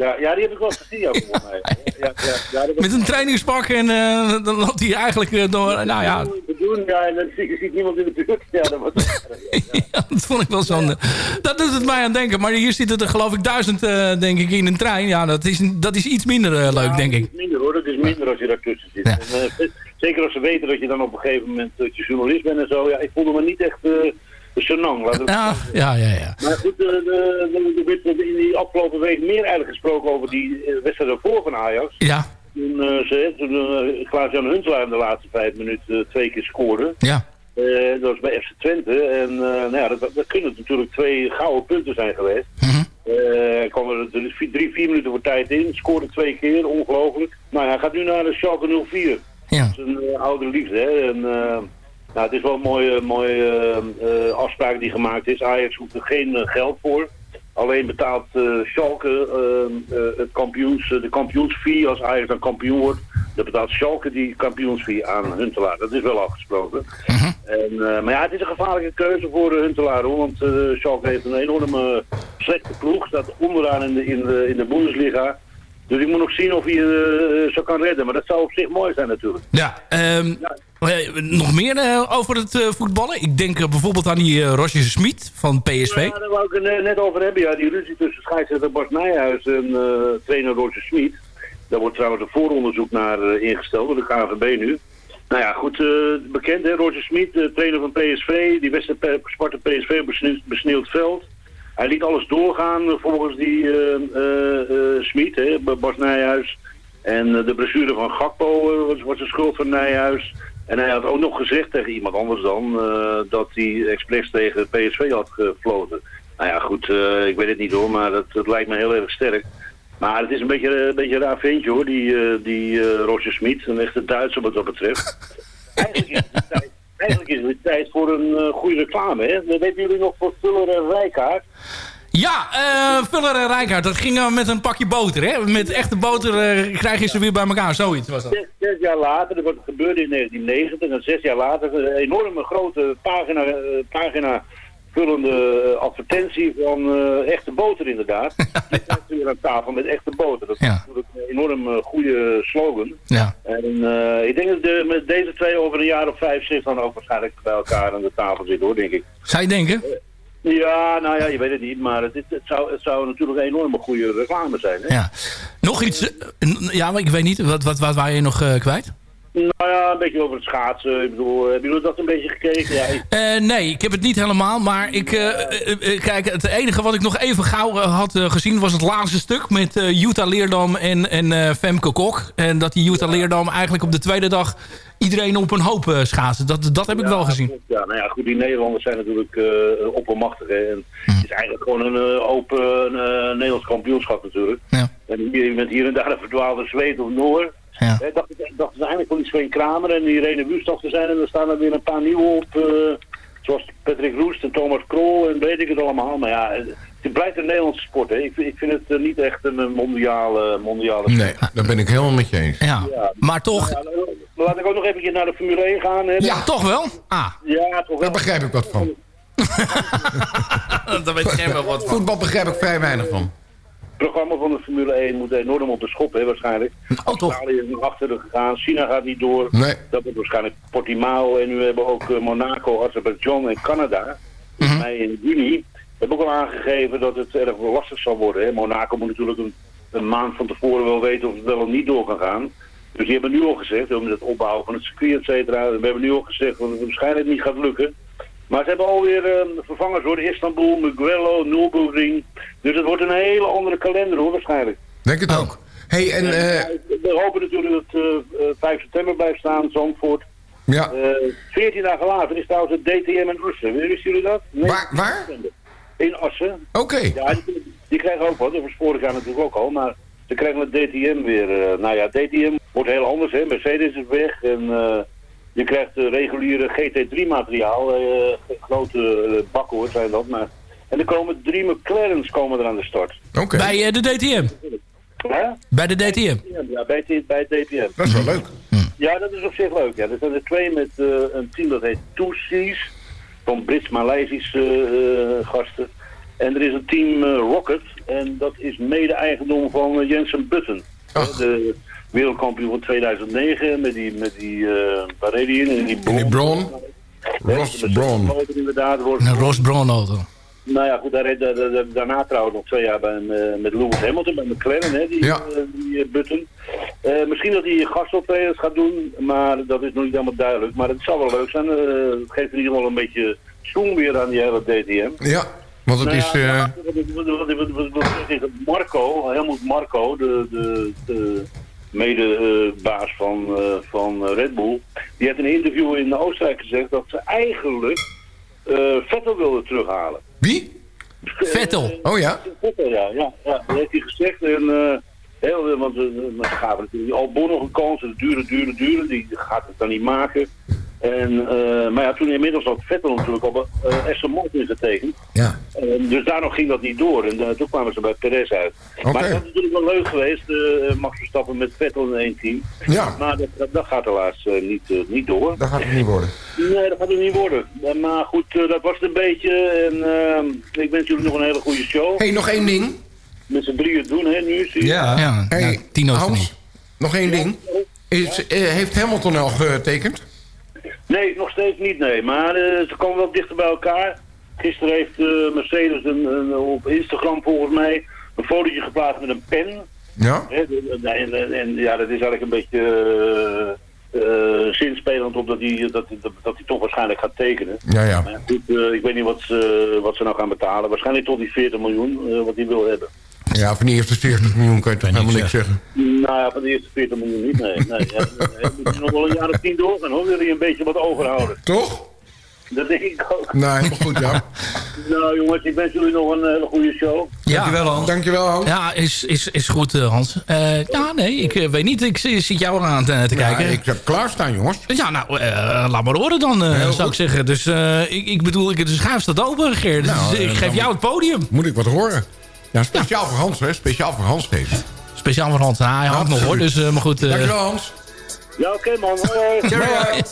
S12: Ja, ja, die heb ik wel gezien ook mij. Ja, ja, dat
S7: Met een trainingspak en eh, dan loopt hij eigenlijk eh, door... Nou ja,
S12: doen, ja, en dan zie ziet niemand in de buurt. Ja, dat was...
S7: dat vond ik wel zo'n... Dat doet het mij aan denken. Maar hier zitten er geloof ik duizend, eh, denk ik, in een trein. Ja, dat is, dat is iets minder leuk, denk ik.
S12: Minder hoor, het is minder als je daartussen zit. En, zeker als ze weten dat je dan op een gegeven moment dat je journalist bent en zo. Ja, ik voelde me niet echt senang. laat het
S7: Ja, ja, ja. ja.
S12: Maar goed, eh, er werd in die afgelopen week meer eigenlijk gesproken over die eh, wedstrijd ervoor van Ajax.
S7: Ja.
S12: Toen, eh, ze, toen uh, Klaas-Jan Huntelaar in de laatste vijf minuten eh, twee keer scoorde.
S7: Ja.
S12: Eh, dat was bij FC Twente. En eh, nou ja, dat, dat kunnen natuurlijk twee gouden punten zijn geweest. Eh, kwam er dus vier- drie, vier minuten voor tijd in. Scoorde twee keer, ongelooflijk. Nou ja, hij gaat nu naar de Schalke 04.
S7: Ja.
S12: Dat is een eh, oude liefde, hè. En, eh, nou, het is wel een mooie, mooie eh, eh, afspraak die gemaakt is. Ajax hoeft er geen eh, geld voor. Alleen betaalt eh Schalke eh, eh, het kampioens, de kampioensfee als Ajax dan kampioen wordt. Dan betaalt Schalke die kampioensfee aan Huntelaar. Dat is wel afgesproken. En, eh, maar ja, het is een gevaarlijke keuze voor Huntelaar hoor. Want Schalke heeft een enorme slechte ploeg. Staat onderaan in de, in de, in de Bundesliga. Dus ik moet nog zien of hij zo kan redden. Maar dat zou op zich mooi zijn natuurlijk.
S7: Ja, ehm, eh, nog meer eh, over het eh, voetballen? Ik denk eh, bijvoorbeeld aan die Roger Smit van PSV.
S12: Ja, daar wou ik het net- over hebben. Ja, die ruzie tussen scheidsrechter Bart Nijhuis en trainer Roger Smit. Daar wordt trouwens een vooronderzoek naar ingesteld door de KNVB nu. Nou ja, goed, bekend hè, Roger Smit, trainer van PSV. Die wedstrijd Sparta PSV besneeuwd, besneeuwd veld. Hij liet alles doorgaan volgens die Smit, hè, B- Bart Nijhuis. En de blessure van Gakpo was, was de schuld van Nijhuis. En hij had ook nog gezegd tegen iemand anders dan eh, dat hij expres tegen PSV had gefloten. Nou ja, goed, eh, ik weet het niet hoor, maar dat, dat lijkt me heel erg sterk. Maar het is een beetje, een beetje raar ventje hoor, die, eh, die eh, Roger Smit. Een echte Duitser wat dat betreft. Eigenlijk is het tijd, het tijd voor een eh, goede reclame. Hè? Dat weten jullie nog voor Fuller en Rijkaard.
S7: Ja, eh Vuller en Rijkaard, dat ging dan met een pakje boter. Hè? Met echte boter eh, krijg je ze weer bij elkaar. Zoiets was dat.
S12: Zes, zes jaar later, dat gebeurde in 1990, en zes jaar later een enorme grote pagina, eh, pagina vullende eh, advertentie van eh, echte boter inderdaad. Je staat weer aan tafel met echte boter. Dat is natuurlijk een enorm eh, goede slogan.
S7: Ja.
S12: En eh, ik denk dat de, met deze twee over een jaar of vijf zit dan ook waarschijnlijk bij elkaar aan de tafel zitten hoor, denk ik.
S7: Zou je denken?
S12: Ja, nou ja, je weet het niet, maar het, zou, het zou natuurlijk een enorme goede reclame zijn. Hè?
S7: Ja. Nog iets, eh, ja, maar ik weet niet, wat, wat, wat waren je nog eh, kwijt?
S12: Nou ja, een beetje over het schaatsen. Ik bedoel, hebben jullie dat een beetje gekeken? Ja, ik-
S7: Eh, nee, ik heb het niet helemaal. Maar ik, eh, eh, eh, kijk, het enige wat ik nog even gauw eh, had eh, gezien... was het laatste stuk met eh Jutta Leerdam en, en eh, Femke Kok. En dat die Jutta Leerdam eigenlijk op de tweede dag... iedereen op een hoop eh, schaatsen. Dat, dat heb ik wel gezien.
S12: Ja, nou ja, goed, die Nederlanders zijn natuurlijk eh oppermachtig. Hè. En Het is eigenlijk gewoon een eh, open Nederlands kampioenschap natuurlijk. En hier, met hier en daar een verdwaalde Zweed of Noor.
S7: Ja.
S12: Hè, dacht, ik dacht ze eigenlijk wel die Sven Kramer en Irene Wust te zijn. En er staan er weer een paar nieuwe op. zoals Patrick Roest en Thomas Krol en weet ik het allemaal. Maar ja, het- blijft een Nederlandse sport. Hè. Ik, vind- ik vind het eh, niet echt een mondiale, mondiale sport.
S8: Nee, daar ben ik helemaal met je eens.
S7: Ja, maar toch...
S12: Ja, nou, laat ik ook nog even naar de Formule 1 gaan. Hè.
S7: Ja, toch wel? Ah.
S12: Ja, toch wel.
S8: Daar begrijp ik wat van.
S7: Daar weet jij wel wat van.
S8: Voetbal begrijp ik vrij weinig van.
S12: Het programma van de Formule 1 moet enorm op de schop, hè, waarschijnlijk.
S7: Oh, toch?
S12: Australië is nog achter gegaan. China gaat niet door.
S8: Nee.
S12: Dat wordt waarschijnlijk Portimao. En nu hebben we ook eh, Monaco, Azerbeidzjan en Canada. Volgens mij in juni. Hebben ook al aangegeven dat het erg lastig zal worden. Hè. Monaco moet natuurlijk een, een maand van tevoren wel weten of het wel of niet door kan gaan. Dus die hebben nu al gezegd, met het opbouwen van het circuit, et cetera. We hebben nu al gezegd dat het waarschijnlijk niet gaat lukken. Maar ze hebben alweer eh, vervangers hoor. Istanbul, Mugello, Nürburgring. Dus het wordt een hele andere kalender hoor waarschijnlijk.
S8: Denk het ook. Hey, en... eh,
S12: We hopen natuurlijk dat eh, eh, 5 september blijft staan, Zandvoort.
S8: ja.
S12: Eh 14 dagen later is trouwens het DTM in Assen. Wisten jullie dat? Nee,
S8: Waar- waar?
S12: In Assen.
S8: Oké.
S12: Ja, die, die krijgen ook wat. Dat vorig jaar natuurlijk ook al. Maar ze krijgen het DTM weer. eh, nou ja, DTM wordt heel anders. Hè. Mercedes is weg. En eh, je krijgt eh, reguliere GT3 materiaal. eh, grote eh, bakken hoor, zijn dat. Maar... En er komen drie McLaren's komen er aan de start.
S8: Oké.
S7: Bij eh, de DTM.
S12: Hè?
S7: Bij de DTM.
S12: Ja, bij, het- bij het DTM.
S8: Dat is wel leuk.
S12: Ja, dat is op zich leuk. Ja. Er zijn er twee met eh, een team dat heet Two Seas. Van Brits-Maleisische eh, gasten. En er is een team Rocket. En dat is mede-eigendom van Jensen Button. De wereldkampioen van 2009 met die, met die uh, waar reed hij in? In die
S8: In die Braun.
S12: Hè,
S8: Ross
S12: motor inderdaad. Wordt,
S7: Een Ross Braun auto.
S12: nou ja, goed, daar daarna trouwens nog twee jaar bij, eh, met Lewis Hamilton, bij McLaren, hè, die,
S8: Ja.
S12: eh, die eh, Button. Eh, misschien dat hij gastoptredens gaat doen, maar dat is nog niet helemaal duidelijk. Maar het zal wel leuk zijn. eh, het geeft in ieder geval een beetje zoom weer aan die hele DTM.
S8: Ja, want het
S12: Nou
S8: is...
S12: ja,
S8: eh,
S12: wat wat wat wat Marco, Helmut Marco, de, de, de medebaas van, eh, van Red Bull, die heeft in een interview in Oostenrijk gezegd dat ze eigenlijk eh, Vettel wilden terughalen.
S8: Wie?
S7: Vettel.
S8: Oh ja?
S12: Vettel, ja, ja, ja, dat heeft hij gezegd. En, eh, heel, want ze gaven natuurlijk Albon nog een kans, en duren, duren, duren, die gaat het dan niet maken. En, eh, maar ja, toen inmiddels had Vettel natuurlijk op uh, Aston Martin getekend.
S8: Ja.
S12: En dus daarom ging dat niet door. En eh, toen kwamen ze bij Perez uit.
S8: Oké.
S12: Maar het was natuurlijk wel leuk geweest, eh Max Verstappen met Vettel in één team.
S8: Ja.
S12: Maar dat, dat, dat gaat helaas niet, niet door.
S8: Dat gaat het niet worden.
S12: Nee, dat gaat het niet worden. Eh, maar goed, dat was het een beetje. En eh, ik wens jullie nog een hele goede show.
S8: hey, nog één ding.
S12: Met z'n drieën doen, hè, nu zie je.
S9: Ja.
S7: Ja,
S8: Hey,
S7: ja, Tino is
S8: Hans, nog één ding. Is, heeft Hamilton al getekend?
S12: Nee, nog steeds niet, nee. Maar eh, ze komen wel dichter bij elkaar. Gisteren heeft eh, Mercedes een, een- op Instagram volgens mij een fotootje geplaatst met een pen.
S8: Ja.
S12: En, en, en ja, dat is eigenlijk een beetje eh, zinspelend op dat hij dat, dat, toch waarschijnlijk gaat tekenen.
S8: Ja, ja.
S12: Maar goed, ik weet niet wat ze, wat ze nou gaan betalen. Waarschijnlijk tot die 40 miljoen wat hij wil hebben.
S8: Ja, van die eerste 40 miljoen kan je toch helemaal niks zeggen.
S12: Nou ja, van de eerste 40 miljoen niet, nee. nee ja, moet nog wel een jaar of tien doorgaan hoor, wil hij een beetje wat overhouden.
S8: Toch?
S12: Dat denk ik ook.
S8: Nee, helemaal goed, ja.
S12: Nou jongens, ik wens jullie nog een hele goede show.
S9: Dankjewel, Hans.
S8: Dankjewel, Hans.
S7: Ja, is, is, is goed, eh, Hans. Eh, ja, nee, ik eh, weet niet. Ik zi- zit jou aan te, te
S8: Ja,
S7: kijken.
S8: ik heb klaarstaan, jongens.
S7: Ja, nou, eh, laat maar horen dan, eh, zou ik zeggen. Dus eh, ik, ik bedoel, ik, de schuif staat open, Geert. Dus
S8: Nou,
S7: ik
S8: eh,
S7: geef jou het podium.
S8: Moet ik wat horen? Ja, speciaal voor Hans, hè. Speciaal voor Hans geven.
S7: Speciaal voor Hans. Nou, hij hangt nog hoor, dus eh, maar goed. eh,
S8: Dankjewel, Hans.
S12: Ja, oké man. Hoi, hoi.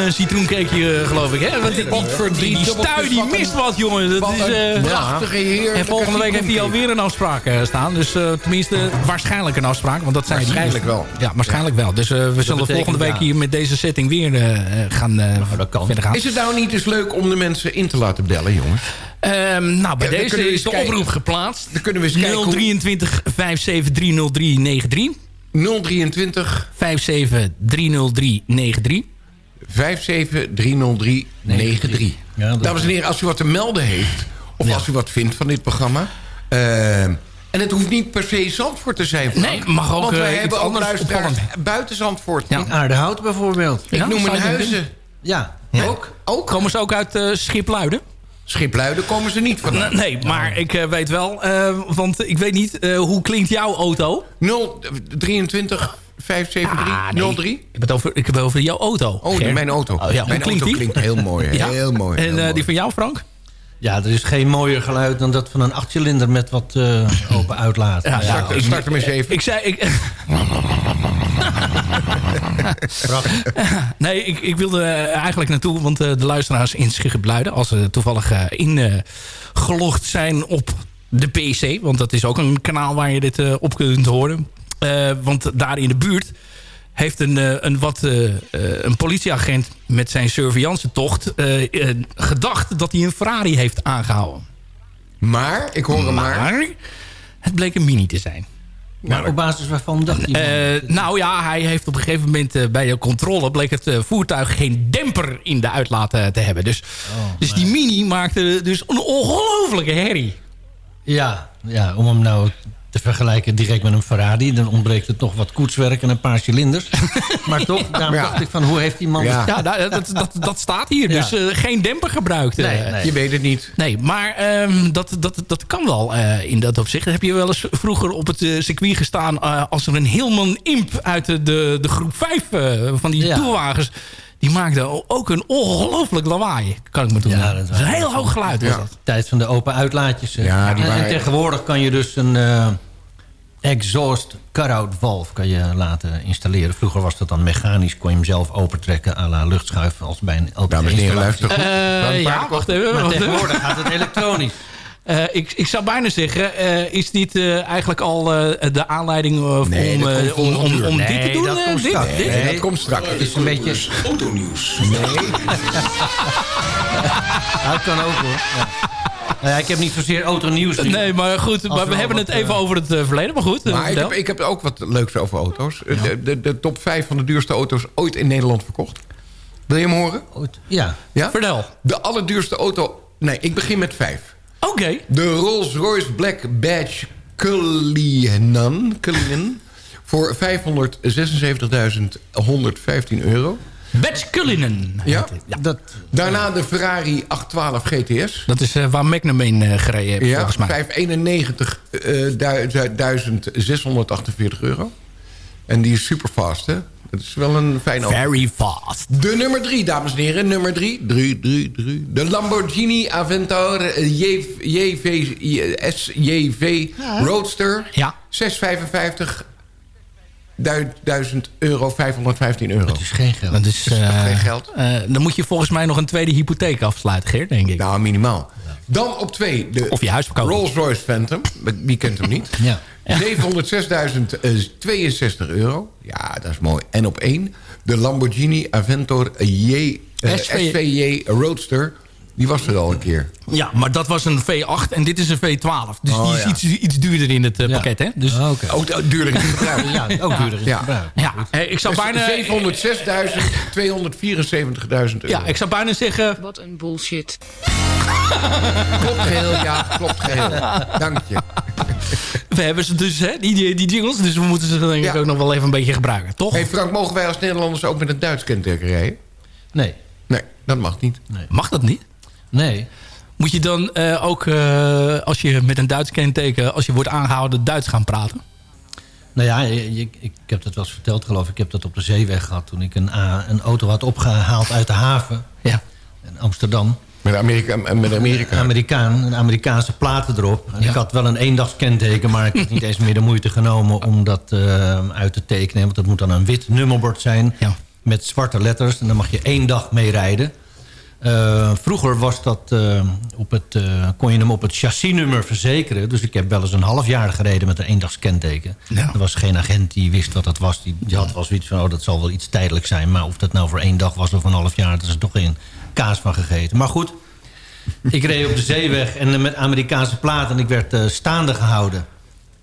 S7: Lekker, zo'n eh, citroencakeje, geloof ik. Hè? Want die, die, die stui die mist wat, jongen. Dat is, eh,
S8: prachtige, heerlijke
S7: En volgende week heeft hij alweer een afspraak eh, staan. Dus tenminste, waarschijnlijk een afspraak. Want dat zijn
S8: Waarschijnlijk wel.
S7: Ja, waarschijnlijk wel. Dus we zullen volgende week hier met deze setting weer gaan, eh, verder gaan.
S8: Is het nou niet eens leuk om de mensen in te laten bellen, jongens?
S7: Ehm, nou, bij
S8: Ja,
S7: deze is de
S8: kijken.
S7: oproep geplaatst.
S8: Dan kunnen we eens kijken hoe-
S7: 023 5730393.
S8: 023
S7: 5730393.
S8: 5730393. Dames en heren, als u wat te melden heeft... of als u wat vindt van dit programma... eh, en het hoeft niet per se Zandvoort te zijn. Frank.
S7: Nee, mag ook,
S8: Want wij
S7: eh,
S8: hebben ook
S7: anders
S8: luisteraars buiten Zandvoort.
S9: In Aardehout bijvoorbeeld.
S8: Ik noem een huizen.
S9: Ja.
S8: Ook, ook.
S7: Komen ze ook uit eh, Schipluiden?
S8: Schipluiden komen ze niet vandaan.
S7: Nee, maar ik weet wel, eh, want ik weet niet, eh, hoe klinkt jouw auto?
S8: 023 573 03?
S7: Ik heb het over, ik heb het over jouw auto.
S8: Oh,
S7: Ger.
S8: mijn auto.
S7: Oh, ja,
S8: mijn
S7: klinkt
S8: auto
S7: die?
S8: klinkt heel mooi.
S7: Ja?
S8: Heel mooi.
S7: En
S8: heel
S7: eh,
S8: mooi.
S7: die van jou, Frank?
S9: Ja, er is geen mooier geluid dan dat van een achtcilinder met wat eh, open uitlaat.
S7: Ja, ja,
S8: Start, start hem eens even.
S7: Ik zei... Ik, nee, ik, ik wilde eh, eigenlijk naartoe, want eh, de luisteraars in Schiggebluiden... als ze toevallig eh, ingelogd zijn op de PC... want dat is ook een kanaal waar je dit eh, op kunt horen... Eh, want daar in de buurt heeft een, eh, een, wat, eh, een politieagent met zijn surveillanцetocht eh, gedacht dat hij een Ferrari heeft aangehouden.
S8: Maar, ik hoor hem maar.
S7: het bleek een Mini te zijn.
S9: Maar op basis waarvan dacht hij...
S7: Eh, nou ja, hij heeft op een gegeven moment bij de controle... bleek het voertuig geen demper in de uitlaat te hebben. Dus, dus die Mini maakte dus een ongelofelijke herrie.
S9: Ja, ja, om hem nou te vergelijken direct met een Ferrari... dan ontbreekt het nog wat koetswerk en een paar cilinders. maar toch, daarom
S8: Ja.
S9: dacht ik van, hoe heeft die man...
S7: Ja, nou, dat, dat, dat staat hier.
S9: Ja.
S7: Dus eh, geen demper gebruikt. eh.
S9: Nee, nee.
S8: Je weet het niet.
S7: Nee, maar ehm, dat, dat, dat kan wel eh, in dat opzicht. Heb je wel eens vroeger op het circuit gestaan... eh, als er een Hilman Imp uit de, de, de groep 5 eh, van die
S9: Ja.
S7: toerwagens... die maakte ook een ongelooflijk lawaai, kan ik me toen.
S9: Ja,
S7: dat is een heel hoog geluid. was
S8: Ja.
S7: dat.
S9: Tijd van de open uitlaatjes.
S8: Ja, die
S9: en, en tegenwoordig kan je dus een eh, exhaust cut-out valve kan je laten installeren. Vroeger was dat dan mechanisch, kon je hem zelf opentrekken... à la luchtschuif als bij een LPG
S8: Dames en heren, luister goed.
S7: Eh, ja, wacht even.
S9: Maar tegenwoordig gaat het elektronisch.
S7: Eh, ik, ik zou bijna zeggen, eh, is dit eh, eigenlijk al eh, de aanleiding
S8: Nee,
S7: om, om, om,
S8: uur.
S7: dit te
S9: Nee,
S7: doen?
S9: dat komt
S7: dit,
S9: straks.
S7: dit?
S8: Nee, dat komt straks.
S9: Het is een beetje...
S5: Autonieuws.
S8: Nee.
S9: Dat kan ook hoor. Ja. Nou ja, ik heb niet zozeer autonieuws nu.
S7: Nee, maar goed, maar we hebben het even over het verleden. Maar goed,
S8: Maar ik heb, ik heb ook wat leuks over auto's. De, de, de top 5 van de duurste auto's ooit in Nederland verkocht. Wil je hem horen?
S9: Ja.
S8: Ja?
S7: Vertel.
S8: De allerduurste auto... Nee, ik begin met 5.
S7: Oké.
S8: De Rolls-Royce Black Badge Cullinan, Cullinan voor 576.115 euro.
S7: Batch Cullinan.
S8: Ja.
S9: Dat,
S8: Daarna de Ferrari 812 GTS.
S7: Dat is eh, waar Magnum in eh, gereden heeft,
S8: Ja,
S7: volgens mij.
S8: 591 eh, du- 1648 euro. En die is super fast, hè? Dat is wel een fijn auto.
S7: Very fast.
S8: De nummer drie, dames en heren. Nummer drie. Drie, drie, drie. De Lamborghini Aventador eh, J- JV, SJV Roadster.
S7: Ja.
S8: 655 1000 euro, 515 euro.
S9: dat is geen geld.
S7: Dat is,
S8: Dat is toch
S7: eh,
S8: geen geld?
S7: eh, dan moet je volgens mij nog een tweede hypotheek afsluiten, Geert, denk ik.
S8: Nou, minimaal. Dan op twee, de
S7: Of je huis verkopen.
S8: Rolls-Royce Phantom. Wie kent hem niet?
S9: Ja.
S8: 706.062 euro. Ja, dat is mooi. En op één, de Lamborghini Aventador J, eh,
S7: SVJ.
S8: Roadster. Die was er al een keer.
S7: Ja, maar dat was een V8 en dit is een V12. Dus
S8: Oh,
S7: die is
S8: ja.
S7: iets, iets duurder in het eh,
S9: Ja.
S7: pakket, hè? Dus,
S9: Oké.
S8: Ook de- duurder in gebruik.
S9: Ja, ook duurder in
S8: Ja.
S9: gebruik.
S7: Ja, ik zou bijna...
S8: 706.274.000 euro.
S7: Ja, ik zou bijna zeggen...
S13: Wat een bullshit.
S8: Klopt geheel, ja, klopt geheel. Dank je.
S7: We hebben ze dus, hè, die, die jingles. Dus we moeten ze denk ik
S8: Ja.
S7: ook nog wel even een beetje gebruiken, toch?
S8: Hey Frank, mogen wij als Nederlanders ook met een Duits kenteken rijden?
S9: Nee.
S8: Nee, dat mag niet.
S7: Mag dat niet?
S9: Nee.
S7: Moet je dan eh, ook, eh, als je met een Duits kenteken... als je wordt aangehouden, Duits gaan praten?
S9: Nou ja, je- je- ik heb dat wel eens verteld geloof ik. Ik heb dat op de zeeweg gehad toen ik een, A- een auto had opgehaald uit de haven.
S7: Ja.
S9: In Amsterdam.
S8: Met Amerika. Met Amerika.
S9: Amerikaan, een Amerikaanse platen erop. En
S7: Ja.
S9: ik had wel een eendagskenteken, maar ik had niet eens meer de moeite genomen om dat eh, uit te tekenen. Want dat moet dan een wit nummerbord zijn.
S7: Ja.
S9: met zwarte letters. En dan mag je één dag mee rijden. Eh, vroeger was dat, eh, op het, eh, kon je hem op het chassisnummer verzekeren. Dus ik heb wel eens een half jaar gereden met een eendagskenteken. Er was geen agent die wist wat dat was. Die, die had wel zoiets van, oh, dat zal wel iets tijdelijk zijn. Maar of dat nou voor één dag was of een half jaar... daar is er toch geen kaas van gegeten. Maar goed, ik reed op de zeeweg en met Amerikaanse platen... en ik werd staande gehouden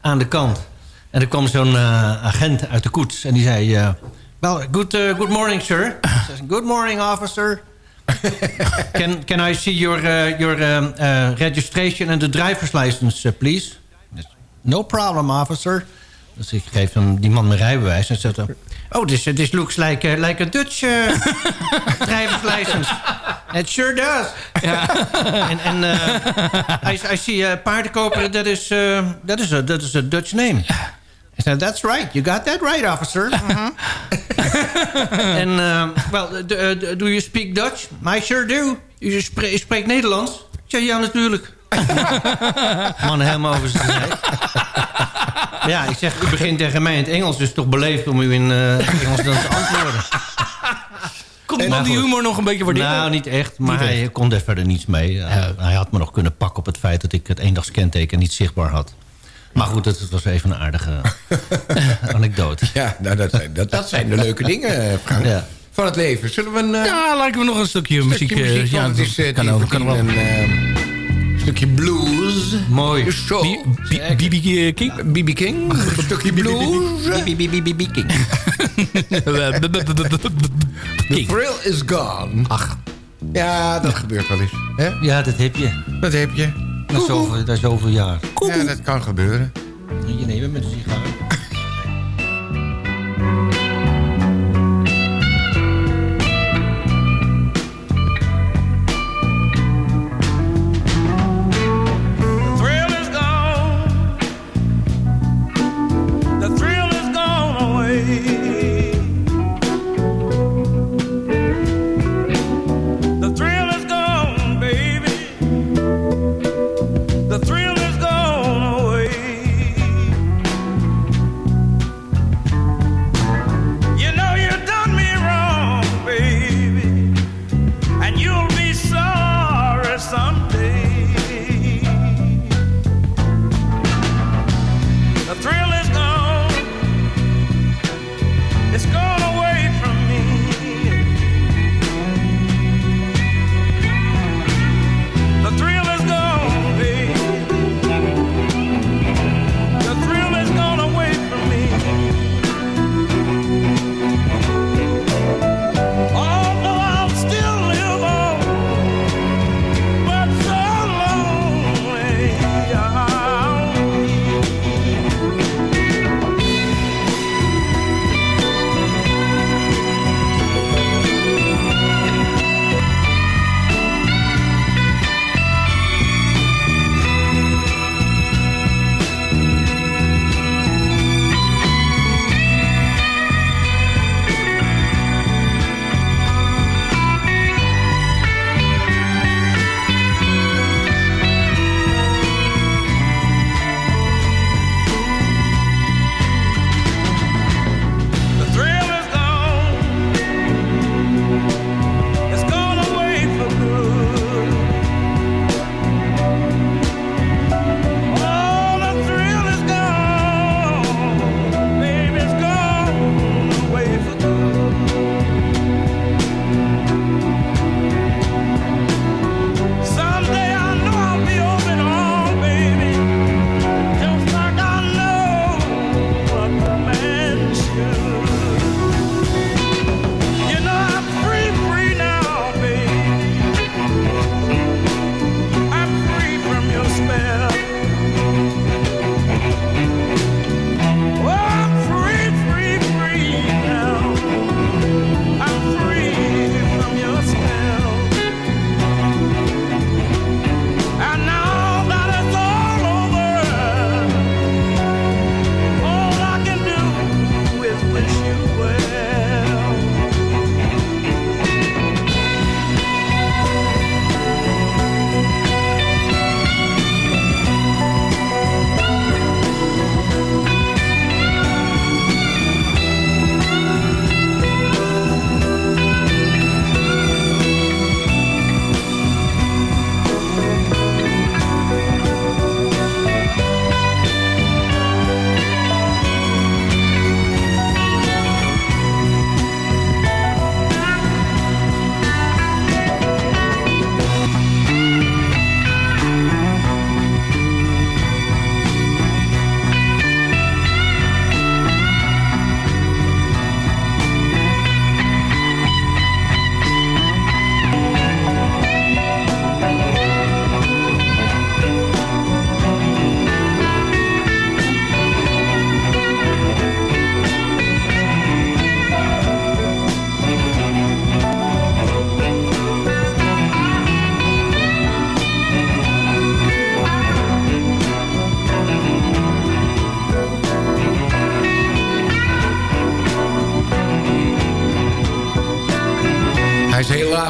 S9: aan de kant. En er kwam zo'n agent uit de koets en die zei... well, good, good morning, sir. good morning, officer can can I see your uh, your um, uh, registration and the driver's license, uh, please? No problem, officer. Dus ik geef hem die man mijn rijbewijs en zegt... Oh, this, this looks like, uh, like a Dutch uh, driver's license. It sure does. Ja. En en uh, I, I see a paardenkoper, that is, uh, that, is a, that is a Dutch name. I said, that's right. You got that right, officer. En, uh, well, do, do you speak Dutch? I sure do. U spreekt spreek Nederlands? Ja, ja, natuurlijk. Man helemaal over zijn tijd. Ja, ik zeg, u begint tegen mij in het Engels, dus toch beleefd om u in uh, Engels dan te antwoorden.
S7: Kon die man die humor nog een beetje waarderen?
S9: Nou, niet echt, maar niet hij echt. kon er verder niets mee. Ja. Hij, hij had me nog kunnen pakken op het feit dat ik het eendagskenteken niet zichtbaar had. Maar goed, het was even een aardige anekdote.
S8: Ja, nou, dat, zijn, dat, dat zijn de leuke dingen, Frank. Ja. Van het leven. Zullen we een... Uh,
S7: ja, lijken we nog een stukje, stukje muziek... muziek
S8: ja, het is, uh, kan ook. Kan wel. Een uh, stukje blues.
S9: Mooi.
S7: B.B. King?
S8: B.B. King. Een stukje blues.
S9: B.B. King.
S8: The thrill is gone.
S9: Ach.
S8: Ja, dat gebeurt wel eens. Hè?
S9: Ja, dat heb je.
S8: Dat heb je.
S9: Na zoveel, na zoveel jaar.
S8: Ja, dat kan gebeuren.
S9: Je neemt met een sigaar.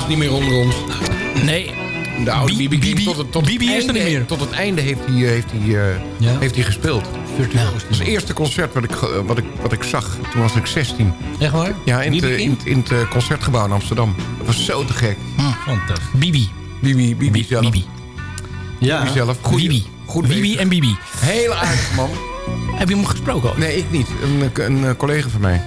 S8: Is niet meer onder ons.
S7: Nee.
S8: De oude King
S7: Bibi-
S8: tot, het- tot
S7: Bibi
S8: het
S7: is er
S8: einde,
S7: niet meer.
S8: Tot het einde heeft hij, eh, heeft hij, eh, heeft hij gespeeld.
S9: Virtuoos.
S8: Dat was het eerste concert wat ik, ge- wat, ik, wat ik zag. Toen was ik 16.
S9: Echt waar?
S8: Ja, in, eh, in, in het eh, Concertgebouw in Amsterdam. Dat was zo te gek.
S9: Fantastisch.
S7: Bibi.
S8: Bibi, Bibi zelf.
S7: Bibi.
S9: Ja.
S8: Bibi zelf. Goeie,
S7: Bibi.
S8: Goed
S7: Bibi
S8: bezig.
S7: en Bibi.
S8: Heel aardig, man.
S7: Heb je hem gesproken ook?
S8: Nee, ik niet. Een, een, eh, collega van mij.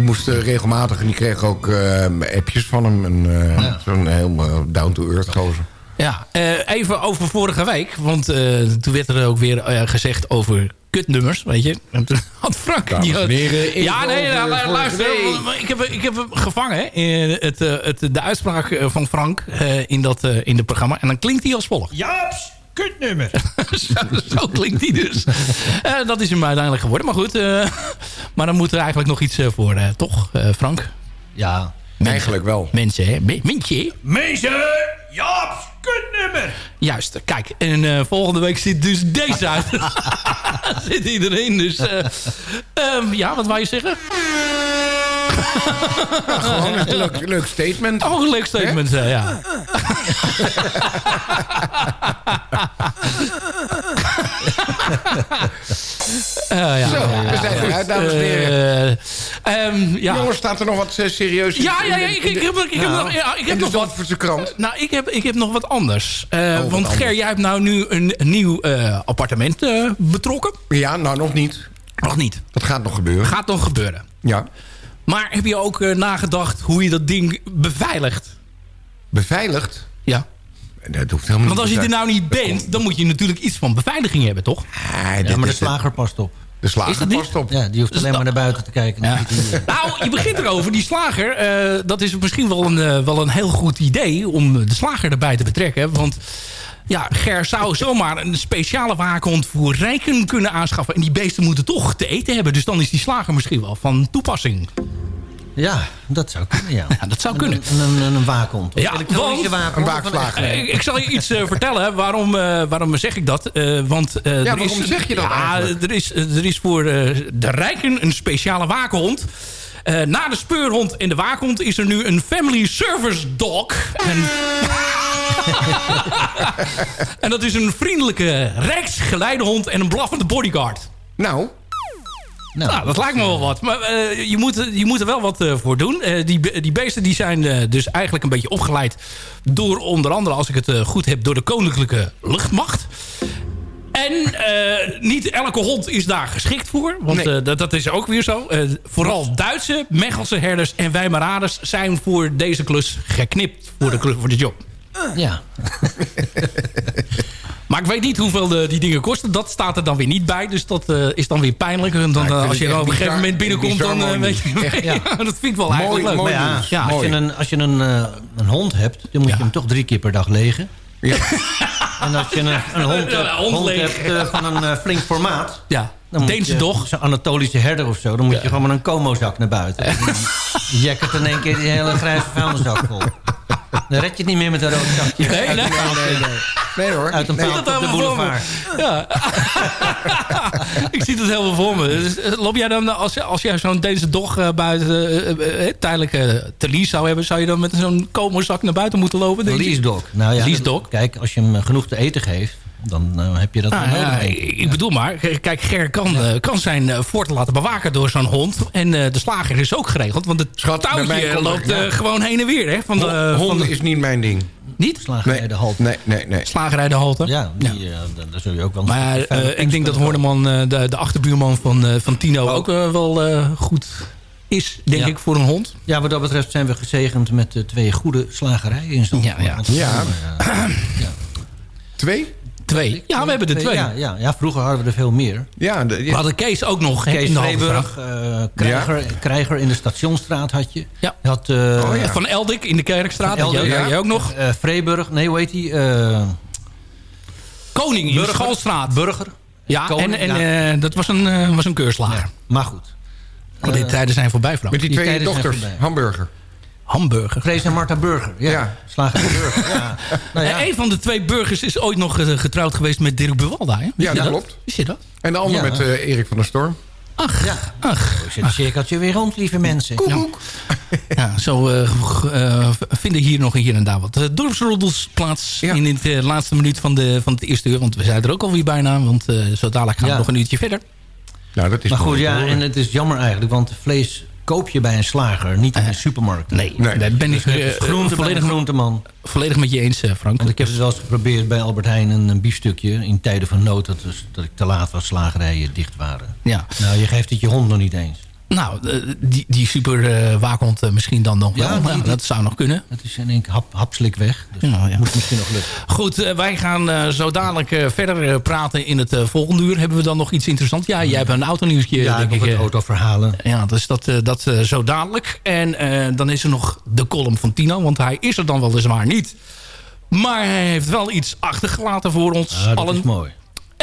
S8: Die moest regelmatig en die kreeg ook eh, appjes van hem. En, eh, Zo'n heel eh, down-to-earth gozer.
S7: Ja, eh, even over vorige week. Want eh, toen werd er ook weer gezegd over kutnummers, weet je. En toen had Frank...
S8: Dames
S7: die had-
S8: heren,
S7: ja, nee,
S8: over
S7: nou, luister. Ik heb, ik heb hem gevangen in het, eh, het, de uitspraak van Frank eh, in, dat, eh, in het programma. En dan klinkt hij als volgt.
S9: Jaaps, kutnummer.
S7: zo, zo klinkt hij dus. Eh, dat is hem uiteindelijk geworden. Maar goed, eh, maar dan moet er eigenlijk nog iets eh, voor, eh, toch, eh, Frank?
S9: Ja.
S8: Eigenlijk wel.
S7: Mensen, hè? Mintje.
S9: Meester, Jaaps, kutnummer.
S7: Juist, kijk. En eh, volgende week zit dus deze uit. zit iedereen. Dus, eh, ehm, ja, wat wou je zeggen?
S8: Gewoon een leuk, leuk statement.
S7: Oh, een leuk statement, eh, ja. Eh, ja,
S8: Zo,
S7: ja,
S8: we zijn eruit, dames en heren.
S7: Eh, ehm, ja.
S8: Jongens, staat er nog wat serieus in?
S7: Ja, ja, ja,
S8: de-
S7: ik, ik,
S8: de-
S7: heb, ik heb
S8: Nou,
S7: nog, ja, ik heb
S8: de
S7: nog wat.
S8: Zandvoortse krant.
S7: Nou, ik heb, ik heb nog wat anders.
S8: Oh, wat
S7: want Ger, jij hebt nou nu een, nieuw appartement betrokken.
S8: Ja, nou nog niet.
S7: Nog niet.
S8: Dat gaat nog gebeuren.
S7: Gaat nog gebeuren.
S8: Ja.
S7: Maar heb je ook eh, nagedacht hoe je dat ding beveiligt?
S8: Beveiligd?
S7: Ja.
S8: Dat hoeft helemaal
S7: Want als je er nou niet bent, dan moet je natuurlijk iets van beveiliging hebben, toch?
S9: Ja, maar de slager past op.
S8: De slager
S7: Is dat niet?
S8: past op.
S9: Ja, die hoeft alleen maar naar buiten te kijken. Eh,
S7: Nou, je begint erover. Die slager, eh, dat is misschien wel een, wel een heel goed idee... om de slager erbij te betrekken. Want ja, Ger zou zomaar een speciale waakhond voor rijken kunnen aanschaffen. En die beesten moeten toch te eten hebben. Dus dan is die slager misschien wel van toepassing.
S9: Ja, dat zou kunnen, ja.
S7: Ja, dat zou kunnen.
S9: Een, een, een, een waakhond.
S7: Ja, want-
S9: waakhond.
S8: Een waakslager.
S7: Ik, ik zal je iets eh, vertellen. Waarom, eh, waarom zeg ik dat? Eh, want, eh, er
S8: waarom
S7: is,
S8: zeg je dat
S7: ja,
S8: eigenlijk?
S7: Er is, er is voor de rijken een speciale waakhond. Eh, na de speurhond en de waakhond is er nu een family service dog. En, en dat is een vriendelijke rechtsgeleidehond en een blaffende bodyguard.
S8: Nou,
S7: Nou, dat lijkt me wel wat. Maar eh, je, moet, je moet er wel wat eh, voor doen. Eh, die, die beesten die zijn eh, dus eigenlijk een beetje opgeleid... door onder andere, als ik het goed heb... door de Koninklijke Luchtmacht. En eh, niet elke hond is daar geschikt voor. Want
S8: Nee.
S7: eh, dat, dat is ook weer zo. Eh, vooral Duitse, Mechelse herders en Weimaraders... zijn voor deze klus geknipt voor de, klus- voor de job.
S9: Ja.
S7: Maar ik weet niet hoeveel de, die dingen kosten. Dat staat er dan weer niet bij. Dus dat is dan weer pijnlijk. En dan,
S8: Ja,
S7: als je op een gegeven moment binnenkomt... dan weet je...
S8: Echt,
S7: ja.
S9: ja.
S7: dat vind ik wel
S8: Mooi,
S7: eigenlijk leuk.
S8: mooi
S7: ja.
S9: Als je, een, als je een, een hond hebt, dan moet je hem toch drie keer per dag legen.
S8: Ja.
S9: En als je een, een hond, hebt,
S7: hond
S9: hebt eh, van een eh, flink formaat...
S7: Ja,
S9: Dan moet
S7: Deense
S9: je-
S7: dog.
S9: Zo'n Anatolische herder of zo. Dan moet je gewoon met een Como-zak naar buiten. En dan jekkert in één keer die hele grijze vuilniszak vol. Dan red je het niet meer met een rood zakje.
S7: Nee,
S9: uit,
S7: nee.
S9: een paaltje-
S8: Nee hoor.
S9: uit een
S8: Nee.
S9: paaltje op de
S7: helemaal voor me.
S9: boulevard.
S7: Ja. ik zie het helemaal voor me. Dus, eh, loop jij dan, als, als jij zo'n deze dog eh, buiten eh, eh, tijdelijk te lease zou hebben... zou je dan met zo'n komozak naar buiten moeten lopen? Je?
S9: leasedog. Nou ja. Kijk, als je hem genoeg te eten geeft, dan eh, heb je dat
S7: Nou,
S9: wel
S7: ja,
S9: nodig.
S7: ik, ik bedoel maar, kijk, Ger kan, eh, kan zijn eh, fort laten bewaken door zo'n hond. En eh, de slager is ook geregeld. Want het
S8: Schat, bij mij
S7: touwtje
S8: komt er-
S7: loopt eh,
S8: ja.
S7: gewoon heen en weer. Hè, van de, van
S8: Honden
S7: de,
S8: is niet mijn ding.
S7: niet?
S9: Slagerij de halt.
S8: nee, nee. nee.
S7: Slagerij de halte.
S9: Ja, die, eh, dan, dan zul je ook wel...
S7: Maar eh, ik denk dat Horneman, eh, de, de achterbuurman van, eh, van Tino, ook eh, wel eh, goed is, denk
S9: Ja.
S7: ik, voor een hond.
S9: Ja, wat dat betreft zijn we gezegend met eh, twee goede slagerijen in Zandvoort.
S7: Ja, ja.
S8: Ja.
S9: eh,
S8: Twee?
S7: Twee. Ja, we hebben er twee.
S9: Ja, ja, ja, vroeger hadden we er veel meer.
S8: Ja, de,
S7: We hadden Kees ook nog
S9: Kees
S7: in de
S9: Vreeburg, eh, krijger, krijger in de Stationstraat had je.
S7: Ja.
S9: Je had, eh,
S8: Oh, ja.
S7: Van Eldik in de Kerkstraat. Eldik, ook nog.
S9: eh, Vreeburg, nee, hoe heet die? Eh,
S7: Koning in de
S9: Burger.
S7: Ja,
S9: Koning,
S7: en, en
S9: ja.
S7: eh, dat was een, eh, was een keurslager.
S9: Maar goed.
S7: Maar die tijden zijn voorbij, Frank.
S8: Met die
S9: Die
S8: twee dochters. Hamburger.
S7: Hamburger.
S9: Vrees en Marta Burger. Ja,
S8: Ja.
S9: slager Burger. Ja. Nou ja.
S7: En een van de twee burgers is ooit nog eh, getrouwd geweest met Dirk Buwalda. Hè?
S8: Ja, dat klopt.
S7: Wist je dat?
S8: En de ander
S9: Ja.
S8: met eh, Erik van der Storm.
S7: Ach,
S9: ja.
S7: ach.
S9: Zit een cirkeltje weer rond, lieve mensen.
S7: Koekoek. Ja, zo eh, vinden hier nog hier en daar wat uh, dorpsroddels plaats... in het eh, laatste minuut van, de, van het eerste uur. Want we zijn er ook alweer bijna, want eh, zo dadelijk gaan we nog een uurtje verder.
S8: Nou, dat is
S9: maar goed, ja, en het is jammer eigenlijk, want vlees koop je bij een slager, niet in een supermarkt.
S7: Nee, daar ben ik
S9: Dus
S7: eh,
S9: groente
S7: volledig,
S9: een groenteman.
S7: volledig met je eens, eh, Frank.
S9: Want ik heb het wel eens geprobeerd bij Albert Heijn een, een biefstukje... in tijden van nood, dat, dus, dat ik te laat was, slagerijen dicht waren.
S7: Ja.
S9: Nou, je geeft het je hond nog niet eens.
S7: Nou, eh, die, die super eh, waakhond eh, misschien dan nog
S9: Ja,
S7: wel.
S9: die-
S7: Nou,
S9: die-
S7: dat zou nog kunnen.
S9: Het is in één hap, hapslik weg. Dus
S7: ja.
S9: moet misschien nog lukken.
S7: Goed, wij gaan zo dadelijk verder praten in het volgende uur. Hebben we dan nog iets interessants? Ja, jij hebt een autonieuwsje.
S9: Ja,
S7: denk ik.
S9: het
S7: eh.
S9: autoverhalen.
S7: Ja, dus dat, dat zo dadelijk. En dan is er nog de column van Tino. Want hij is er dan weliswaar niet. Maar hij heeft wel iets achtergelaten voor ons
S9: Ja, dat
S7: allen.
S9: is mooi.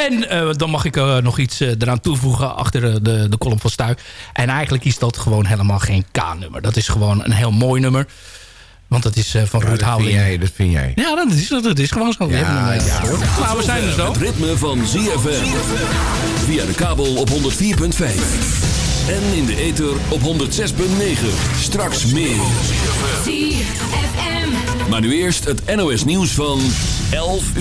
S7: En eh, dan mag ik eh, nog iets eh, eraan toevoegen achter de, de column van Stuy. En eigenlijk is dat gewoon helemaal geen K-nummer. Dat is gewoon een heel mooi nummer. Want dat is eh, van
S8: Ja,
S7: Ruud
S8: dat vind
S7: Houding.
S8: jij, dat vind jij.
S7: Ja, dat is, dat is gewoon zo. We
S8: Ja, ja.
S7: gehoord. Nou, we zijn er zo.
S5: Het ritme van ZFM. Via de kabel op 104.5. En in de ether op 106.9. Straks meer. Maar nu eerst het NOS nieuws van 11 uur.